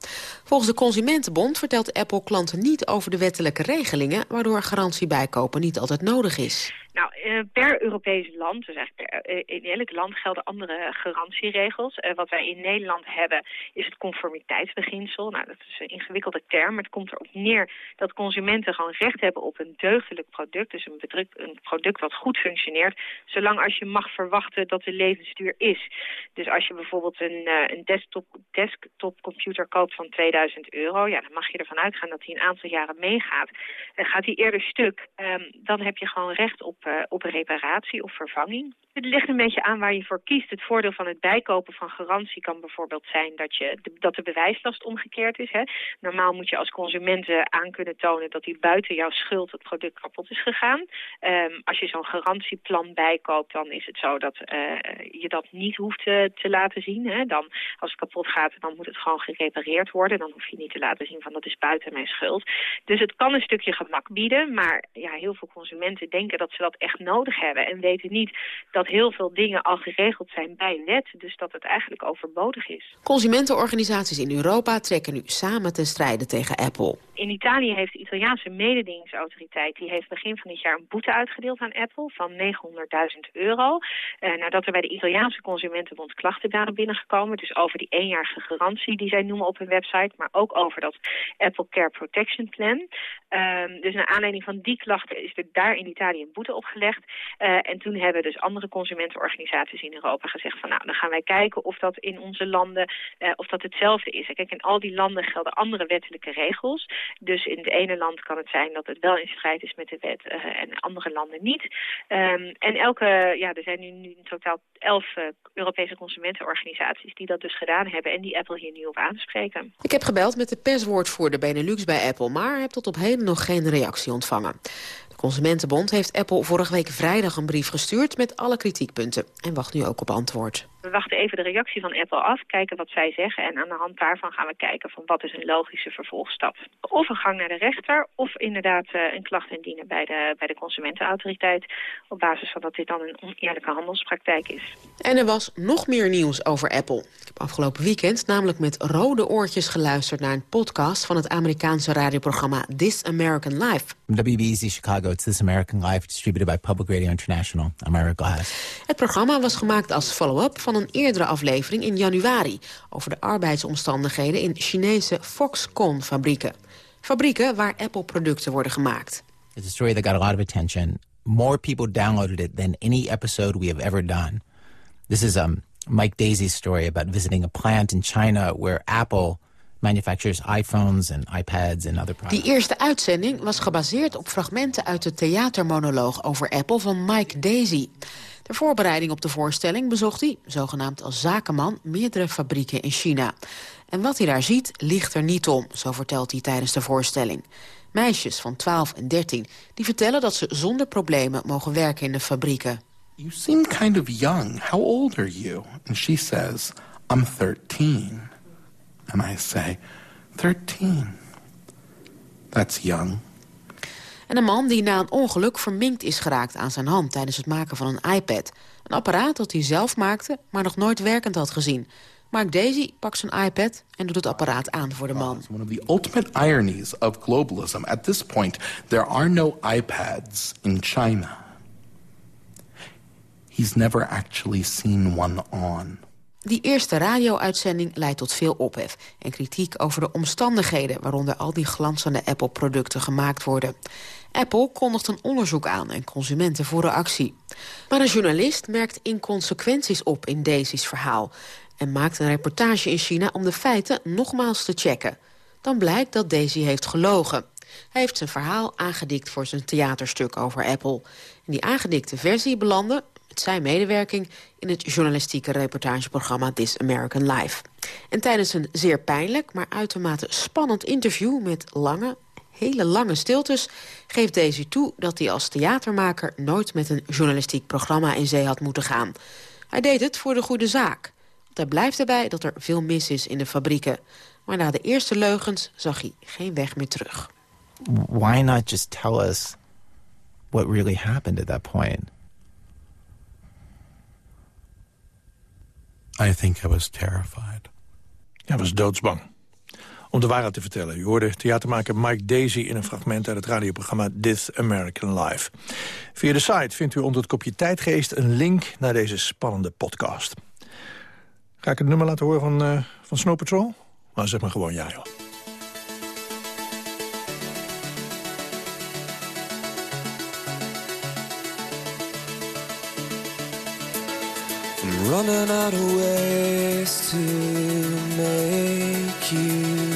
Volgens de Consumentenbond vertelt Apple klanten niet over de wettelijke regelingen... waardoor garantiebijkopen niet altijd nodig is. Nou, eh, per Europees land, dus eigenlijk per, eh, in elk land gelden andere garantieregels. Uh, wat wij in Nederland hebben is het conformiteitsbeginsel. Nou, dat is een ingewikkelde term, maar het komt erop neer dat consumenten gewoon recht hebben op een deugdelijk product. Dus een, bedruk, een product wat goed functioneert, zolang als je mag verwachten dat de levensduur is. Dus als je bijvoorbeeld een, een desktop, desktop computer koopt van 2000 euro, ja, dan mag je ervan uitgaan dat die een aantal jaren meegaat. gaat die eerder stuk, um, dan heb je gewoon recht op op een reparatie of vervanging. Het ligt een beetje aan waar je voor kiest. Het voordeel van het bijkopen van garantie kan bijvoorbeeld zijn dat, je, dat de bewijslast omgekeerd is. Hè. Normaal moet je als consument aan kunnen tonen dat die buiten jouw schuld het product kapot is gegaan. Um, als je zo'n garantieplan bijkoopt, dan is het zo dat uh, je dat niet hoeft te, te laten zien. Hè. Dan, als het kapot gaat, dan moet het gewoon gerepareerd worden. Dan hoef je niet te laten zien van dat is buiten mijn schuld. Dus het kan een stukje gemak bieden, maar ja, heel veel consumenten denken dat ze dat echt nodig hebben en weten niet dat heel veel dingen al geregeld zijn bij wet. Dus dat het eigenlijk overbodig is. Consumentenorganisaties in Europa trekken nu samen ten strijde tegen Apple. In Italië heeft de Italiaanse mededingingsautoriteit... die heeft begin van dit jaar een boete uitgedeeld aan Apple van 900.000 euro. Uh, nadat er bij de Italiaanse Consumentenbond klachten waren binnengekomen. Dus over die eenjarige garantie die zij noemen op hun website. Maar ook over dat Apple Care Protection Plan. Uh, dus naar aanleiding van die klachten is er daar in Italië een boete opgelegd. Uh, en toen hebben dus andere consumentenorganisaties in Europa gezegd van... nou, dan gaan wij kijken of dat in onze landen uh, of dat hetzelfde is. Kijk, in al die landen gelden andere wettelijke regels. Dus in het ene land kan het zijn dat het wel in strijd is met de wet uh, en andere landen niet. Um, en elke, ja, er zijn nu, nu in totaal elf Europese consumentenorganisaties die dat dus gedaan hebben en die Apple hier nu op aanspreken. Ik heb gebeld met de perswoordvoerder Benelux bij Apple, maar heb tot op heden nog geen reactie ontvangen. De Consumentenbond heeft Apple vorige week vrijdag een brief gestuurd met alle kritiekpunten en wacht nu ook op antwoord. We wachten even de reactie van Apple af, kijken wat zij zeggen... en aan de hand daarvan gaan we kijken van wat is een logische vervolgstap. Of een gang naar de rechter, of inderdaad uh, een klacht indienen bij de, bij de consumentenautoriteit... op basis van dat dit dan een oneerlijke handelspraktijk is. En er was nog meer nieuws over Apple. Ik heb afgelopen weekend namelijk met rode oortjes geluisterd... naar een podcast van het Amerikaanse radioprogramma This American Life. WBEZ Chicago, it's This American Life, distributed by Public Radio International. I'm Eric Glass. Het programma was gemaakt als follow-up van een eerdere aflevering in januari... over de arbeidsomstandigheden in Chinese Foxconn-fabrieken. Fabrieken waar Apple-producten worden gemaakt. It's a story that got a lot of attention. More people downloaded it than any episode we have ever done. This is um, Mike Daisy's story about visiting a plant in China where Apple manufactures iPhones and iPads and other products. Die eerste uitzending was gebaseerd op fragmenten uit de theatermonoloog over Apple van Mike Daisy. De voorbereiding op de voorstelling bezocht hij, zogenaamd als zakenman, meerdere fabrieken in China. En wat hij daar ziet, ligt er niet om, zo vertelt hij tijdens de voorstelling. Meisjes van 12 en 13 die vertellen dat ze zonder problemen mogen werken in de fabrieken. You seem kind of young. How old are you? And she says, I'm 13. And I say, 13. That's young. En een man die na een ongeluk verminkt is geraakt aan zijn hand... tijdens het maken van een iPad. Een apparaat dat hij zelf maakte, maar nog nooit werkend had gezien. Mark Daisy pakt zijn iPad en doet het apparaat aan voor de man. One of the ultimate ironies of globalism. At this point, there are no iPads in China. He's never actually seen one on. Die eerste radio-uitzending leidt tot veel ophef... en kritiek over de omstandigheden... waaronder al die glanzende Apple-producten gemaakt worden. Apple kondigt een onderzoek aan en consumenten voeren actie. Maar een journalist merkt inconsequenties op in Daisy's verhaal... en maakt een reportage in China om de feiten nogmaals te checken. Dan blijkt dat Daisy heeft gelogen. Hij heeft zijn verhaal aangedikt voor zijn theaterstuk over Apple. En die aangedikte versie belandde zijn medewerking in het journalistieke reportageprogramma This American Life. En tijdens een zeer pijnlijk, maar uitermate spannend interview met lange, hele lange stiltes... geeft Daisy toe dat hij als theatermaker nooit met een journalistiek programma in zee had moeten gaan. Hij deed het voor de goede zaak. Want hij blijft erbij dat er veel mis is in de fabrieken. Maar na de eerste leugens zag hij geen weg meer terug. Why not just tell us what really happened at that point? I think I was terrified. Hij was doodsbang. Om de waarheid te vertellen. U hoorde theatermaker Mike Daisy in een fragment uit het radioprogramma This American Life. Via de site vindt u onder het kopje tijdgeest een link naar deze spannende podcast. Ga ik het nummer laten horen van, uh, van Snow Patrol? Maar zeg maar gewoon ja, joh. running out of ways to make you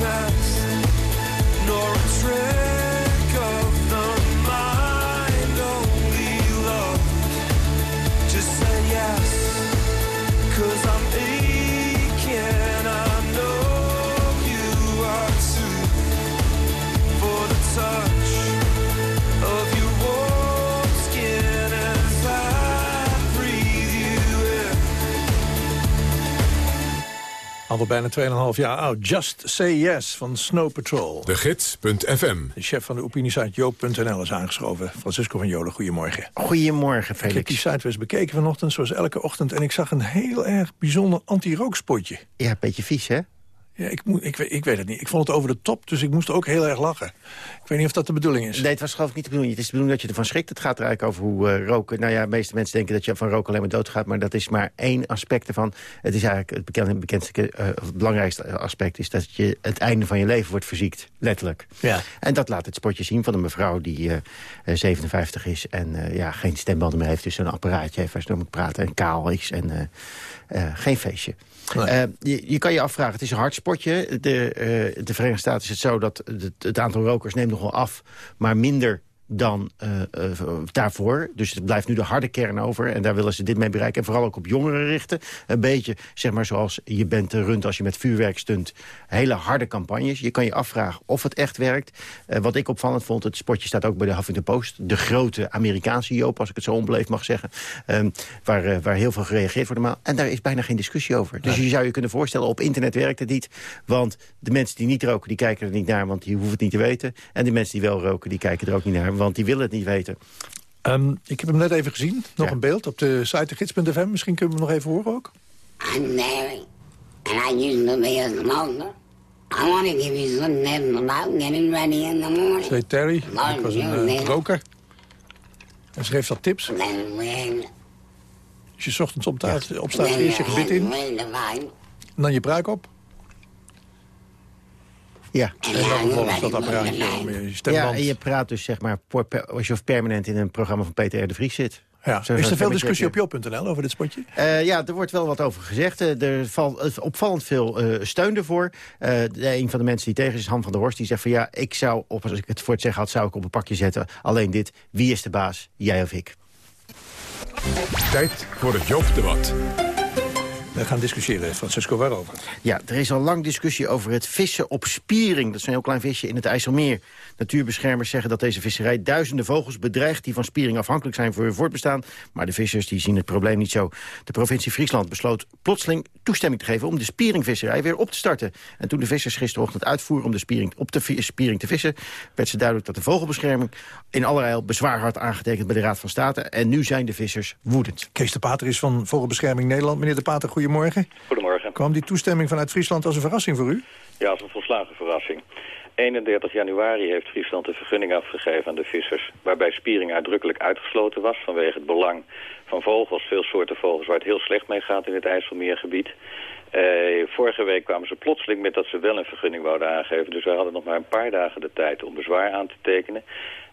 Not Al bijna 2,5 jaar oud. Just Say Yes van Snow Patrol. De Gids.fm. De chef van de opiniesite Joop.nl is aangeschoven. Francisco van Jolen, goedemorgen. Goedemorgen, Ik heb Felix. die site weer eens bekeken vanochtend, zoals elke ochtend. En ik zag een heel erg bijzonder anti-rookspotje. Ja, een beetje vies, hè? Ja, ik, moet, ik, weet- ik weet het niet. Ik vond het over de top, dus ik moest ook heel erg lachen. Ik weet niet of dat de bedoeling is. Nee, het was geloof ik niet de bedoeling. Het is de bedoeling dat je ervan schrikt. Het gaat er eigenlijk over hoe eh, roken... Nou ja, de meeste mensen denken dat je van roken alleen maar doodgaat. Maar dat is maar één aspect ervan. Het is eigenlijk het bekend, bekendste, eh, het belangrijkste aspect... is dat je het einde van je leven wordt verziekt. Letterlijk. Ja. En dat laat het spotje zien van een mevrouw die eh, eh, 57 is... en eh, ja, geen stembanden meer heeft, dus een apparaatje heeft waar ze door moet praten... en kaal is en eh, eh, geen feestje. Eh, je, je kan je afvragen, het is een hard spotje. De, eh, de Verenigde Staten is het zo dat het, het aantal rokers neemt nogal af... maar minder dan eh, eh, daarvoor. Dus het blijft nu de harde kern over. En daar willen ze dit mee bereiken. En vooral ook op jongeren richten. Een beetje, zeg maar, zoals je bent te rund als je met vuurwerk stunt. Hele harde campagnes. Je kan je afvragen of het echt werkt. Eh, wat ik opvallend vond, het spotje staat ook bij de Huffington Post. De grote Amerikaanse Joop, als ik het zo onbeleefd mag zeggen. Ehm, waar, eh, waar heel veel gereageerd wordt normaal. En daar is bijna geen discussie over. Dus je zou je kunnen voorstellen, op internet werkt het niet. Want de mensen die niet roken, die kijken er niet naar, want die hoeven het niet te weten. En de mensen die wel roken, die kijken er ook niet naar, want die willen het niet weten. Ehm, ik heb hem net even gezien. Nog een beeld op de site gids.fm. Misschien kunnen we hem nog even horen ook. I'm Mary, and I used to be a smoker. I want to give you some tips about getting ready in the morning. Zei Terry. Ik was een eh, roker. En ze geeft wat tips. Then when, Als je ochtends opstaat, opstaat eerst je gebit in. En dan je pruik op. Ja. En dat apparaatje om je Ja, en je praat dus zeg maar voor- per- alsof permanent in een programma van Peter R. de Vries zit. Ja. Zo- Is er veel discussie op jo.nl over dit spotje? Eh, ja, er wordt wel wat over gezegd. Eh, er valt opvallend veel eh, steun ervoor. Eh, de- een van de mensen die tegen is, is Han van der Horst. Die zegt van ja, ik zou, op, als ik het voor het zeggen had, zou ik op een pakje zetten. Alleen dit, wie is de baas, jij of ik? Tijd voor het Joop-debat. We gaan discussiëren, Francisco, waarover? Ja, er is al lang discussie over het vissen op spiering. Dat is een heel klein visje in het IJsselmeer. Natuurbeschermers zeggen dat deze visserij duizenden vogels bedreigt... die van spiering afhankelijk zijn voor hun voortbestaan. Maar de vissers die zien het probleem niet zo. De provincie Friesland besloot plotseling toestemming te geven... om de spieringvisserij weer op te starten. En toen de vissers gisterochtend uitvoeren om de spiering op de spiering te vissen... werd ze duidelijk dat de vogelbescherming in allerijl bezwaar had aangetekend bij de Raad van State. En nu zijn de vissers woedend. Kees de Pater is van Vogelbescherming Nederland. Meneer de Pater, goedemorgen. Goedemorgen. Kwam die toestemming vanuit Friesland als een verrassing voor u? Ja, als een volslagen verrassing. 31 januari heeft Friesland een vergunning afgegeven aan de vissers... waarbij spiering uitdrukkelijk uitgesloten was vanwege het belang van vogels. Veel soorten vogels waar het heel slecht mee gaat in het IJsselmeergebied. Eh, vorige week kwamen ze plotseling met dat ze wel een vergunning wouden aangeven. Dus wij hadden nog maar een paar dagen de tijd om bezwaar aan te tekenen.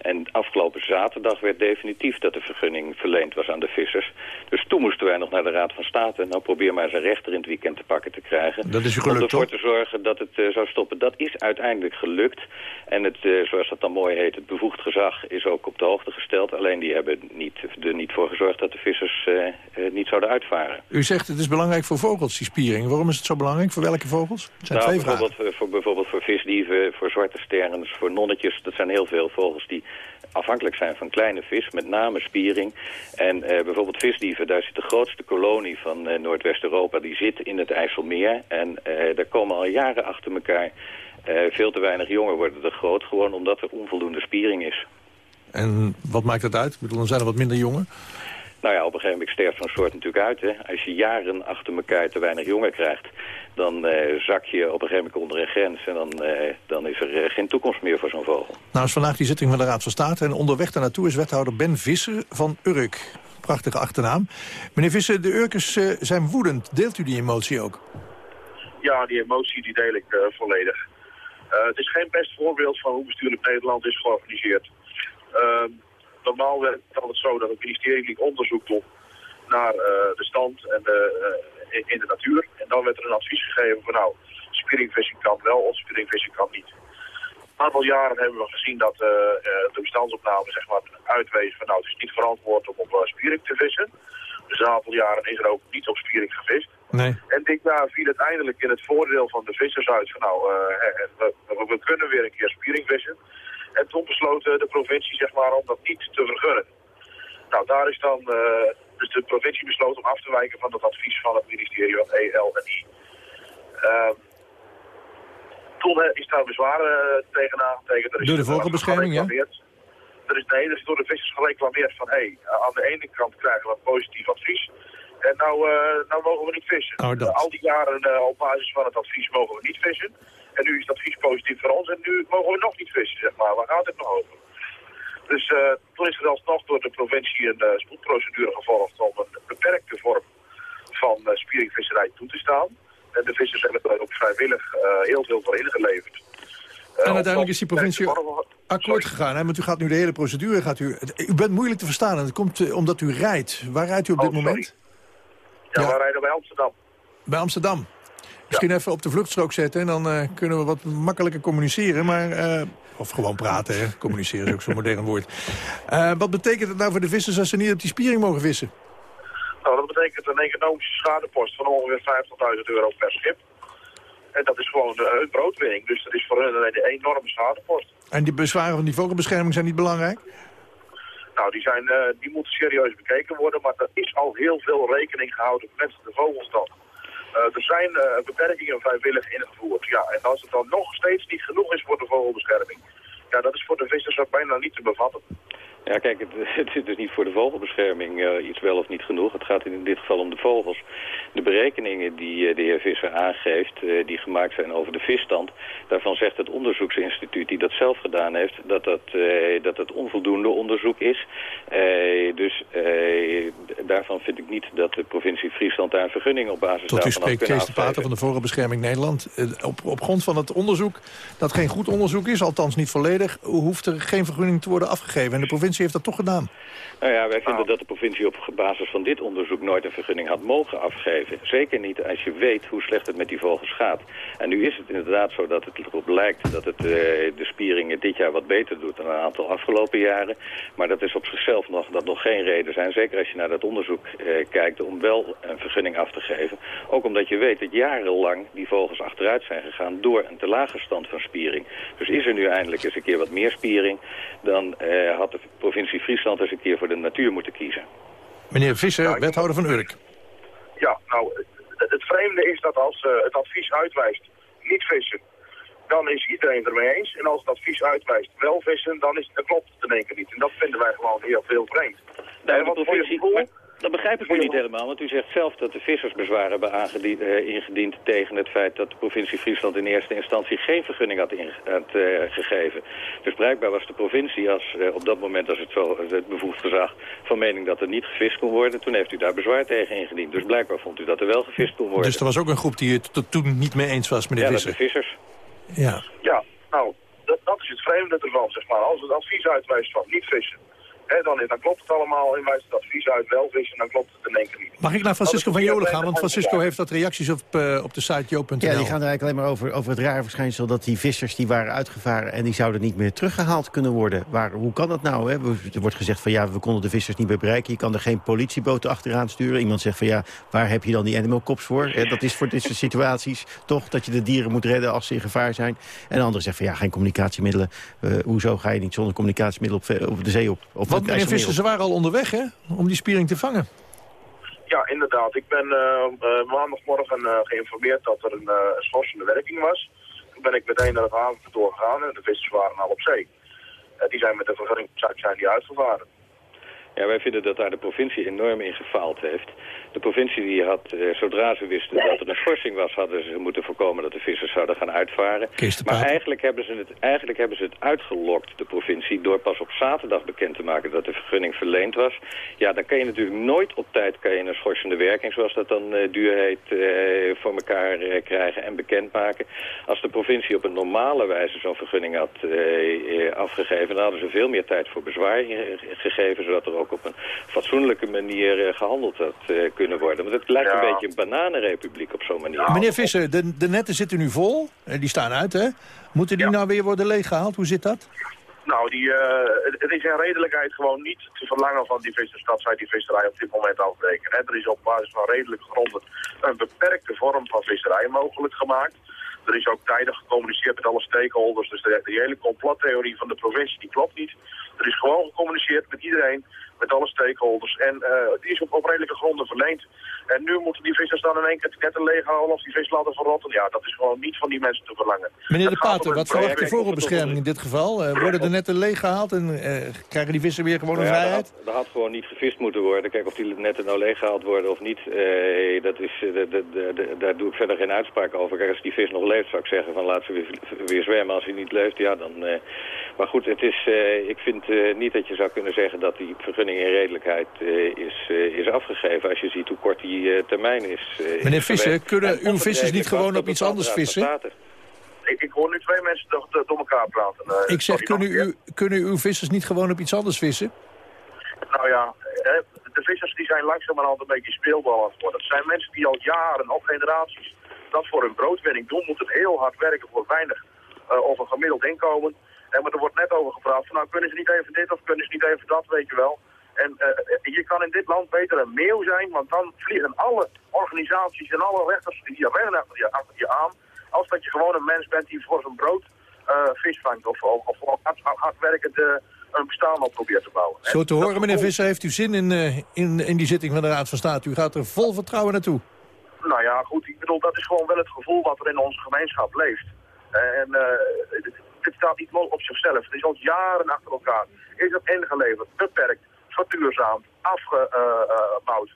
En afgelopen zaterdag werd definitief dat de vergunning verleend was aan de vissers. Dus toen moesten wij nog naar de Raad van State. Nou, probeer maar eens een rechter in het weekend te pakken te krijgen. Dat is u Om gelukt, ervoor te zorgen dat het eh, zou stoppen. Dat is uiteindelijk gelukt. En het, eh, zoals dat dan mooi heet, het bevoegd gezag is ook op de hoogte gesteld. Alleen die hebben niet, er niet voor gezorgd dat de vissers eh, niet zouden uitvaren. U zegt het is belangrijk voor vogels, die spiering. Waarom is het zo belangrijk? Voor welke vogels? Het zijn nou, twee vragen. bijvoorbeeld, voor, bijvoorbeeld voor visdieven, voor zwarte sterns, voor nonnetjes. Dat zijn heel veel vogels die afhankelijk zijn van kleine vis, met name spiering. En eh, bijvoorbeeld visdieven, daar zit de grootste kolonie van eh, Noordwest-Europa. Die zit in het IJsselmeer. En eh, daar komen al jaren achter elkaar veel te weinig jongen worden er groot. Gewoon omdat er onvoldoende spiering is. En wat maakt dat uit? Ik bedoel, dan zijn er wat minder jongen. Nou ja, op een gegeven moment sterft zo'n soort natuurlijk uit. Hè. Als je jaren achter elkaar te weinig jongen krijgt... dan eh, zak je op een gegeven moment onder een grens... en dan, eh, dan is er eh, geen toekomst meer voor zo'n vogel. Nou is vandaag die zitting van de Raad van State... en onderweg daar naartoe is wethouder Ben Visser van Urk. Prachtige achternaam. Meneer Visser, de Urkers zijn woedend. Deelt u die emotie ook? Ja, die emotie die deel ik eh, volledig. Eh, het is geen best voorbeeld van hoe bestuurlijk Nederland is georganiseerd. Ehm, normaal werkt het altijd zo dat het ministerie onderzoek doen naar eh, de stand en de, eh, in, de natuur. En dan werd er een advies gegeven van nou, spieringvissing kan wel of spieringvissing kan niet. Een aantal jaren hebben we gezien dat eh, de bestandsopname zeg maar, uitwees van nou, het is niet verantwoord om op spiering te vissen. Dus een aantal jaren is er ook niet op spiering gevist. Nee. En dit jaar viel het eindelijk in het voordeel van de vissers uit van nou, we, we- we kunnen weer een keer spiering vissen. En toen besloot de provincie zeg maar om dat niet te vergunnen. Nou, daar is dan, eh, dus de provincie besloot om af te wijken van het advies van het ministerie van EL en I. Ehm, toen eh, is daar bezwaar eh, tegen aangetekend. Door de er vogelbescherming, ja? Er is, nee, er is door de vissers gereclameerd van, hé, hey, aan de ene kant krijgen we een positief advies. En nou, eh, nou mogen we niet vissen. Oh, dat. Eh, al die jaren eh, op basis van het advies mogen we niet vissen. En nu is het advies positief voor ons en nu mogen we nog niet vissen, zeg maar. Waar gaat het nog over? Dus eh, toen is er alsnog door de provincie een eh, spoedprocedure gevolgd om een beperkte vorm van eh, spieringvisserij toe te staan. En de vissers hebben er ook vrijwillig eh, heel veel voor ingeleverd. En uiteindelijk is die provincie akkoord gegaan. Hè? Want u gaat nu de hele procedure... Gaat u, u bent moeilijk te verstaan en dat komt omdat u rijdt. Waar rijdt u op dit moment? Ja, we rijden bij Amsterdam. Bij Amsterdam. Misschien even op de vluchtstrook zetten en dan eh, kunnen we wat makkelijker communiceren. Maar, eh, of gewoon praten, hè. communiceren is ook zo'n <laughs> modern woord. Eh, wat betekent het nou voor de vissers als ze niet op die spiering mogen vissen? Nou, dat betekent een economische schadepost van ongeveer 50.000 euro per schip. En dat is gewoon hun broodwinning. Dus dat is voor hun een enorme schadepost. En die bezwaren van die vogelbescherming zijn niet belangrijk? Nou, die, zijn, eh, die moeten serieus bekeken worden, maar er is al heel veel rekening gehouden met de vogelstand. Eh, er zijn eh, beperkingen vrijwillig ingevoerd. Ja, en als het dan nog steeds niet genoeg is voor de vogelbescherming, ja, dat is voor de vissers ook bijna niet te bevatten. Ja, kijk, het, <laughs> het is dus niet voor de vogelbescherming eh, iets wel of niet genoeg. Het gaat in dit geval om de vogels. De berekeningen die eh, de heer Visser aangeeft, eh, die gemaakt zijn over de visstand... daarvan zegt het onderzoeksinstituut die dat zelf gedaan heeft... dat dat, dat het onvoldoende onderzoek is. Dus daarvan vind ik niet dat de provincie Friesland daar een vergunning op basis Tot u daarvan had spreekt kunnen Kees de Pater van de Vogelbescherming Nederland. Op, op grond van het onderzoek, dat geen goed onderzoek is, althans niet volledig... hoeft er geen vergunning te worden afgegeven. En de provincie heeft dat toch gedaan. Nou ja, wij vinden dat de provincie op basis van dit onderzoek nooit een vergunning had mogen afgeven. Zeker niet als je weet hoe slecht het met die vogels gaat. En nu is het inderdaad zo dat het erop lijkt dat het eh, de spieringen dit jaar wat beter doet dan een aantal afgelopen jaren. Maar dat is op zichzelf nog, dat nog geen reden zijn. Zeker als je naar dat onderzoek eh, kijkt om wel een vergunning af te geven. Ook omdat je weet dat jarenlang die vogels achteruit zijn gegaan door een te lage stand van spiering. Dus is er nu eindelijk eens een keer wat meer spiering, dan eh, had de provincie Friesland eens een keer voor de natuur moeten kiezen. Meneer Visser, wethouder van Urk. Ja, nou, het, vreemde is dat als eh, het advies uitwijst niet vissen, dan is iedereen ermee eens. En als het advies uitwijst wel vissen, dan, is, dan klopt het in één keer niet. En dat vinden wij gewoon heel veel vreemd. En de wat voor je provincie, Dat begrijp ik nu niet helemaal, want u zegt zelf dat de vissers bezwaar hebben aangediend, eh, ingediend tegen het feit dat de provincie Friesland in eerste instantie geen vergunning had, eh, gegeven. Dus blijkbaar was de provincie als, eh, op dat moment, als het zo het bevoegd gezag, van mening dat er niet gevist kon worden. Toen heeft u daar bezwaar tegen ingediend. Dus blijkbaar vond u dat er wel gevist kon worden. Dus er was ook een groep die het tot toen niet mee eens was, meneer ja, Visser. de vissers. Ja. Ja, nou, dat, dat is het vreemde ervan, zeg maar. Als het advies uitwijst van niet vissen, hè, dan, dan klopt het allemaal. En wijst het advies uit wel vissen, dan klopt het in één keer niet. Mag ik naar Francisco van Jolen gaan? Want Francisco heeft wat reacties op, eh, op de site joop.nl. Ja, die gaan er eigenlijk alleen maar over, over het rare verschijnsel... dat die vissers die waren uitgevaren en die zouden niet meer teruggehaald kunnen worden. Waar, hoe kan dat nou? Hè? Er wordt gezegd van ja, we konden de vissers niet meer bereiken. Je kan er geen politieboten achteraan sturen. Iemand zegt van ja, waar heb je dan die animal cops voor? Hè, dat is voor dit soort situaties toch, dat je de dieren moet redden als ze in gevaar zijn. En de andere zegt van ja, geen communicatiemiddelen. Eh, hoezo ga je niet zonder communicatiemiddelen op, op de zee op? Of Want meneer Visser, ze waren al onderweg, hè? Om die spiering te vangen. Ja, inderdaad. Ik ben eh, eh, maandagmorgen eh, geïnformeerd dat er een schorsende werking was. Toen ben ik meteen naar het havenkantoor gegaan en de vissers waren al op zee. Die zijn met de vergunning zijn die uitgevaren. Ja, wij vinden dat daar de provincie enorm in gefaald heeft. De provincie die had, eh, zodra ze wisten dat er een schorsing was, hadden ze moeten voorkomen dat de vissers zouden gaan uitvaren. Maar eigenlijk hebben, ze het, eigenlijk hebben ze het uitgelokt, de provincie, door pas op zaterdag bekend te maken dat de vergunning verleend was. Ja, dan kan je natuurlijk nooit op tijd kan je een schorsende werking, zoals dat dan eh, duur heet, eh, voor elkaar eh, krijgen en bekendmaken. Als de provincie op een normale wijze zo'n vergunning had eh, eh, afgegeven, dan hadden ze veel meer tijd voor bezwaar gegeven, zodat er ook op een fatsoenlijke manier eh, gehandeld had eh, kunnen worden. Want het lijkt een beetje een bananenrepubliek op zo'n manier. Meneer Visser, de, de netten zitten nu vol. Eh, Die staan uit, hè? Moeten die nou weer worden leeggehaald? Hoe zit dat? Nou, die, eh, het, is in redelijkheid gewoon niet te verlangen van die vissers dat zij die visserij op dit moment afbreken. Hè. Er is op basis van redelijke gronden een beperkte vorm van visserij mogelijk gemaakt. Er is ook tijdig gecommuniceerd met alle stakeholders, dus de, de hele complottheorie van de provincie die klopt niet. Er is gewoon gecommuniceerd met iedereen, met alle stakeholders en eh, die is op, op redelijke gronden verleend. En nu moeten die vissers dan in één keer het netten leeghalen of die vis laten verrotten. Ja, dat is gewoon niet van die mensen te verlangen. Meneer De Pater, wat verwacht project- vogelbescherming in dit geval? Eh, worden de netten leeggehaald en eh, krijgen die vissen weer gewoon een ja, er vrijheid? had, er had gewoon niet gevist moeten worden. Kijk, of die netten nou leeggehaald worden of niet, eh, dat is, eh, de- de- de- de- daar doe ik verder geen uitspraak over. Kijk, als die vis nog leeft, zou ik zeggen van laat ze weer, weer zwemmen. Als hij niet leeft, ja dan... eh, maar goed, het is, eh, ik vind eh, niet dat je zou kunnen zeggen dat die vergunning in redelijkheid eh, is, eh, is afgegeven. Als je ziet hoe kort die eh, termijn is. eh, Meneer is Visser, kunnen En uw vissers niet gewoon op dat iets de anders vissen? Ik, ik hoor nu twee mensen door, door door elkaar praten. Eh, Ik zeg, kunnen, u, kunnen uw vissers niet gewoon op iets anders vissen? Nou ja, hè, de vissers die zijn langzamerhand een beetje speelbal aan het worden. Het zijn mensen die al jaren, al generaties, dat voor hun broodwinning doen. Moeten heel hard werken voor weinig eh, of een gemiddeld inkomen. En maar er wordt net over gepraat van nou kunnen ze niet even dit of kunnen ze niet even dat, weet je wel. En eh, je kan in dit land beter een meeuw zijn, want dan vliegen alle organisaties en alle rechters die rennen achter je, achter je aan. Als dat je gewoon een mens bent die voor zijn brood eh, vis vangt of, of, of hard, hard, hard werkend eh, een bestaan op probeert te bouwen. Zo te horen, meneer Visser, heeft u zin in, eh, in, in die zitting van de Raad van State? U gaat er vol vertrouwen naartoe. Nou ja, goed, ik bedoel, dat is gewoon wel het gevoel wat er in onze gemeenschap leeft. En eh, dit, staat niet op zichzelf. Het is al jaren achter elkaar. Is het ingeleverd, beperkt, verduurzaamd, afgebouwd.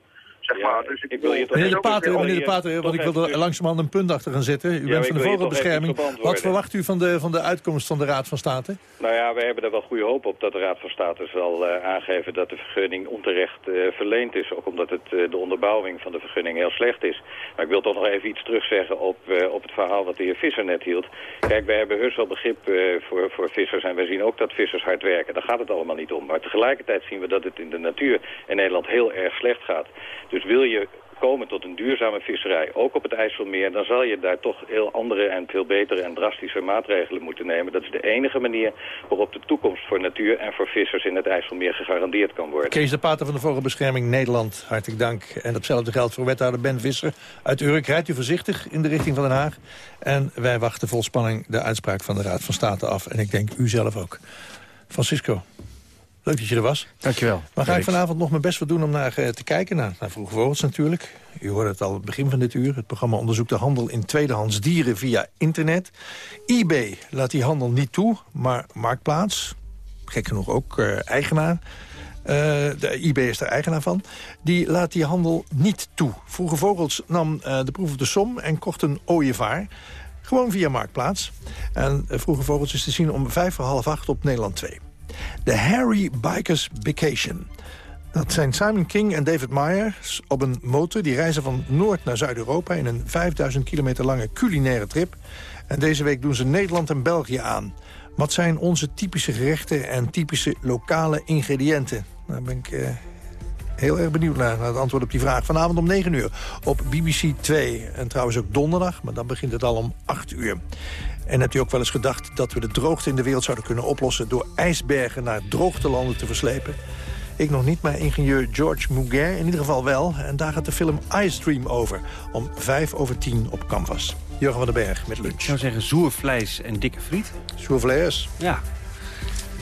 Zeg maar. Dus ik, wil je toch Meneer De even- Pater, meneer De want ik wil er langzamerhand een punt achter gaan zetten. U bent van de vogelbescherming. Wat verwacht u van de, van de uitkomst van de Raad van State? Nou ja, wij hebben er wel goede hoop op dat de Raad van State zal eh, aangeven dat de vergunning onterecht eh, verleend is. Ook omdat het, eh, de onderbouwing van de vergunning heel slecht is. Maar ik wil toch nog even iets terugzeggen op, op het verhaal wat de heer Visser net hield. Kijk, wij hebben heus wel begrip voor, voor vissers en wij zien ook dat vissers hard werken. Daar gaat het allemaal niet om. Maar tegelijkertijd zien we dat het in de natuur in Nederland heel erg slecht gaat. Dus wil je komen tot een duurzame visserij, ook op het IJsselmeer, dan zal je daar toch heel andere en veel betere en drastische maatregelen moeten nemen. Dat is de enige manier waarop de toekomst voor natuur en voor vissers in het IJsselmeer gegarandeerd kan worden. Kees de Pater van de Vogelbescherming Nederland, hartelijk dank. En datzelfde geldt voor wethouder Ben Visser uit Urk. Rijdt u voorzichtig in de richting van Den Haag. En wij wachten vol spanning de uitspraak van de Raad van State af. En ik denk u zelf ook. Francisco, leuk dat je er was. Dankjewel. Maar ga ik vanavond nog mijn best voor doen om naar eh, te kijken? Naar, naar Vroege Vogels natuurlijk. U hoorde het al het begin van dit uur. Het programma onderzoekt de handel in tweedehands dieren via internet. eBay laat die handel niet toe, maar Marktplaats, gek genoeg ook eh, eigenaar... Eh, de IB is er eigenaar van. Die laat die handel niet toe. Vroege Vogels nam de proef op de som en kocht een ooievaar. Gewoon via Marktplaats. En uh, Vroege Vogels is te zien om vijf voor half acht op Nederland 2. De Harry Bikers Vacation. Dat zijn Simon King en David Myers op een motor. Die reizen van Noord naar Zuid-Europa... in een 5000 kilometer lange culinaire trip. En deze week doen ze Nederland en België aan. Wat zijn onze typische gerechten en typische lokale ingrediënten? Daar ben ik uh, heel erg benieuwd naar, naar het antwoord op die vraag. Vanavond om 9 uur op BBC 2. En trouwens ook donderdag, maar dan begint het al om 8 uur. En hebt u ook wel eens gedacht dat we de droogte in de wereld zouden kunnen oplossen... door ijsbergen naar droogtelanden te verslepen? Ik nog niet, maar ingenieur George Muguet in ieder geval wel. En daar gaat de film Ice Dream over. Om 5 over 10 op Canvas. Jurgen van den Berg met lunch. Ik zou zeggen zoervlees en dikke friet. Zoervlees? Ja.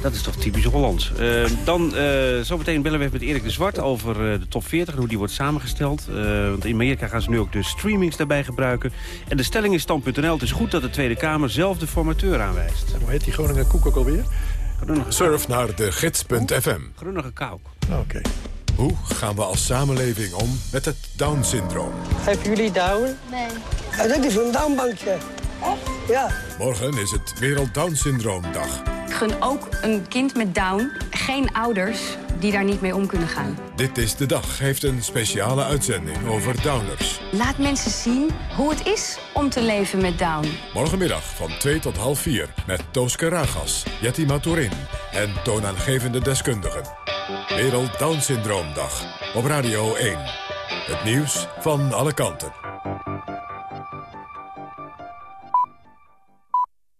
Dat is toch typisch Hollands. Uh, dan uh, zometeen bellen we even met Erik de Zwart over uh, de top 40 en hoe die wordt samengesteld. want in Amerika gaan ze nu ook de streamings daarbij gebruiken. En de stelling is stand.nl. Het is goed dat de Tweede Kamer zelf de formateur aanwijst. En hoe heet die Groninger koek ook alweer? Surf naar de gids.fm. Groenige kauk. Oké. Okay. Hoe gaan we als samenleving om met het Down-syndroom? Hebben jullie Down? Nee. Ah, dat is een Downbankje. Echt? Ja. Morgen is het Wereld Down-syndroomdag. Ik gun ook een kind met Down geen ouders die daar niet mee om kunnen gaan. Dit is de dag heeft een speciale uitzending over downers. Laat mensen zien hoe het is om te leven met Down. Morgenmiddag van 2 tot half 4 met Toos Karagas, Jetty Maturin en toonaangevende deskundigen. Wereld Down Syndroomdag op Radio 1. Het nieuws van alle kanten.